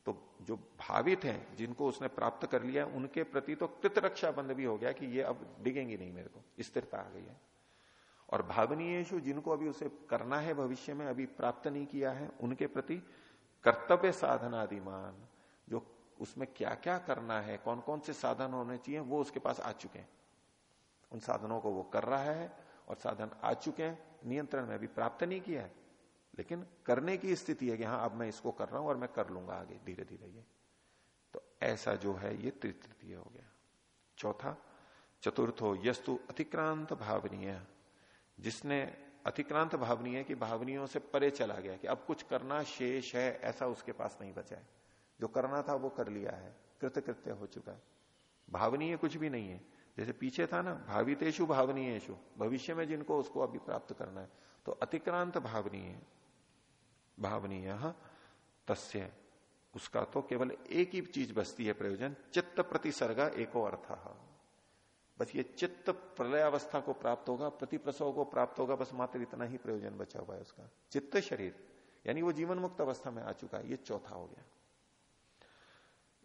तो जो भावित हैं, जिनको उसने प्राप्त कर लिया, उनके प्रति तो कृत रक्षा बंद भी हो गया कि ये अब डिगेंगी नहीं मेरे को, स्थिरता आ गई है। और भावनीय जिनको अभी उसे करना है, भविष्य में अभी प्राप्त नहीं किया है, उनके प्रति कर्तव्य साधन आदिमान जो उसमें क्या क्या करना है कौन कौन से साधन होने चाहिए, वो उसके पास आ चुके हैं। उन साधनों को वो कर रहा है और साधन आ चुके हैं, नियंत्रण में अभी प्राप्त नहीं किया है। लेकिन करने की स्थिति है कि हाँ अब मैं इसको कर रहा हूँ और मैं कर लूँगा आगे धीरे धीरे ये। तो ऐसा जो है, ये तृतीय हो गया। चौथा, चतुर्थो, यस्तु अतिक्रांत भावनीय। जिसने अतिक्रांत भावनीय की भावनियों से परे चला गया, कि अब कुछ करना शेष है, ऐसा उसके पास नहीं बचा है। जो करना था वो कर लिया है, कृतकृत्य हो चुका है। भावनीय कुछ भी नहीं है। जैसे पीछे था ना भावितेशु भावनीयशु भविष्य में जिनको उसको अभी प्राप्त करना है तो अतिक्रांत भावनीय भावनीय तस्य, उसका तो केवल एक ही चीज़ बचती है प्रयोजन, चित्त प्रतिसर्गा, एको अर्थ। बस ये चित्त प्रलय अवस्था को प्राप्त होगा, प्रतिप्रसव को प्राप्त होगा, बस मात्र इतना ही प्रयोजन बचा हुआ है उसका। चित्त शरीर, यानी वो जीवन मुक्त अवस्था में आ चुका है, ये चौथा हो गया।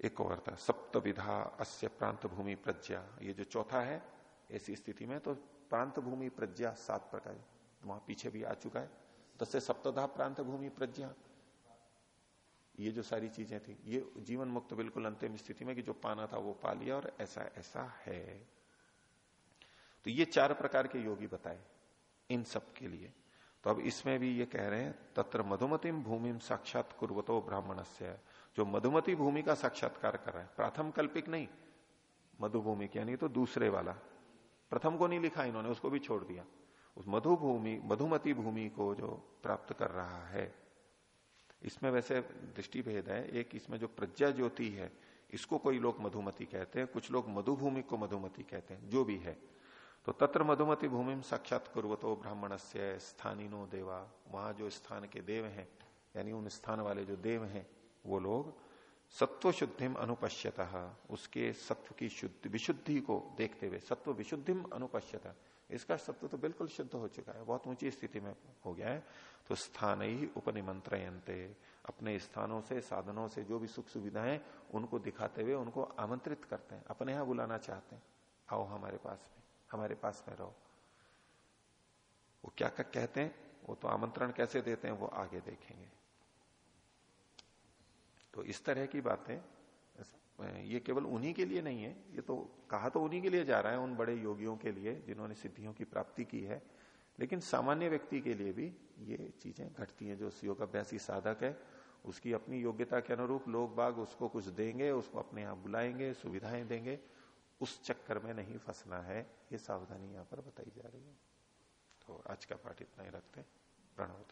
एक और था सप्त विधा अस्य प्रांत भूमि प्रज्ञा, ये जो चौथा है, ऐसी स्थिति में तो प्रांत भूमि प्रज्ञा सात प्रकार, वहाँ पीछे भी आ चुका है। तस्य सप्तधा प्रांत भूमि प्रज्ञा, ये जो सारी चीज़ें थी, ये जीवन मुक्त बिल्कुल अंतिम स्थिति में कि जो पाना था वो पा लिया और ऐसा ऐसा है। तो ये चार प्रकार के योगी बताए इन सब के लिए। तो अब इसमें भी ये कह रहे हैं, तत्र मधुमतिम भूमि साक्षात कुर्वतो ब्राह्मण जो मधुमति भूमि का साक्षात्कार कर रहा है, प्रथम कल्पिक नहीं, मधुभूमि यानी तो दूसरे वाला। प्रथम को नहीं लिखा इन्होंने, उसको भी छोड़ दिया। उस मधुभूमि, मधुमती भूमि को जो प्राप्त कर रहा है, इसमें वैसे दृष्टि भेद है। एक, इसमें जो प्रज्ञा ज्योति है, इसको कोई लोग मधुमति कहते हैं, कुछ लोग मधुभूमि को मधुमति कहते हैं, जो भी है। तो तत्र मधुमति भूमि साक्षात कुर्वतो ब्राह्मण से स्थानीनो देवा। वहाँ जो स्थान के देव हैं, यानी उन स्थान वाले जो देव हैं, वो लोग सत्व शुद्धिम अनुपश्यत। उसके सत्व की शुद्धि, विशुद्धि को देखते हुए सत्व विशुद्धिम अनुपश्यत। इसका सत्व तो बिल्कुल शुद्ध हो चुका है, बहुत ऊँची स्थिति में हो गया है। तो स्थान ही उपनिमंत्रयंते अपने स्थानों से, साधनों से जो भी सुख सुविधाएँ उनको दिखाते हुए उनको आमंत्रित करते हैं। अपने यहाँ बुलाना चाहते हैं। आओ हमारे पास में। हमारे पास में रहो। वो क्या क्या कहते हैं? वो तो आमंत्रण कैसे देते हैं, वो आगे देखेंगे। तो इस तरह की बातें ये केवल उन्हीं के लिए नहीं है, ये तो कहा तो उन्हीं के लिए जा रहा है, उन बड़े योगियों के लिए, जिन्होंने सिद्धियों की प्राप्ति की है। लेकिन सामान्य व्यक्ति के लिए भी ये चीज़ें घटती हैं, जो योग अभ्यासी साधक है, उसकी अपनी योग्यता के अनुरूप लोग बाग उसको कुछ देंगे, उसको अपने यहाँ बुलाएँगे, सुविधाएँ देंगे उस चक्कर में नहीं फंसना है, ये सावधानी यहाँ पर बताई जा रही है। तो आज का पाठ इतना ही रखते प्रणव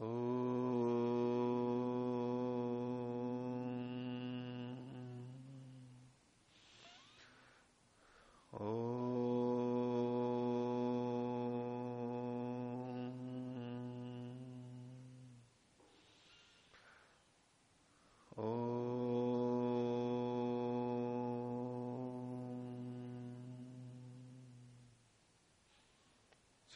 ओ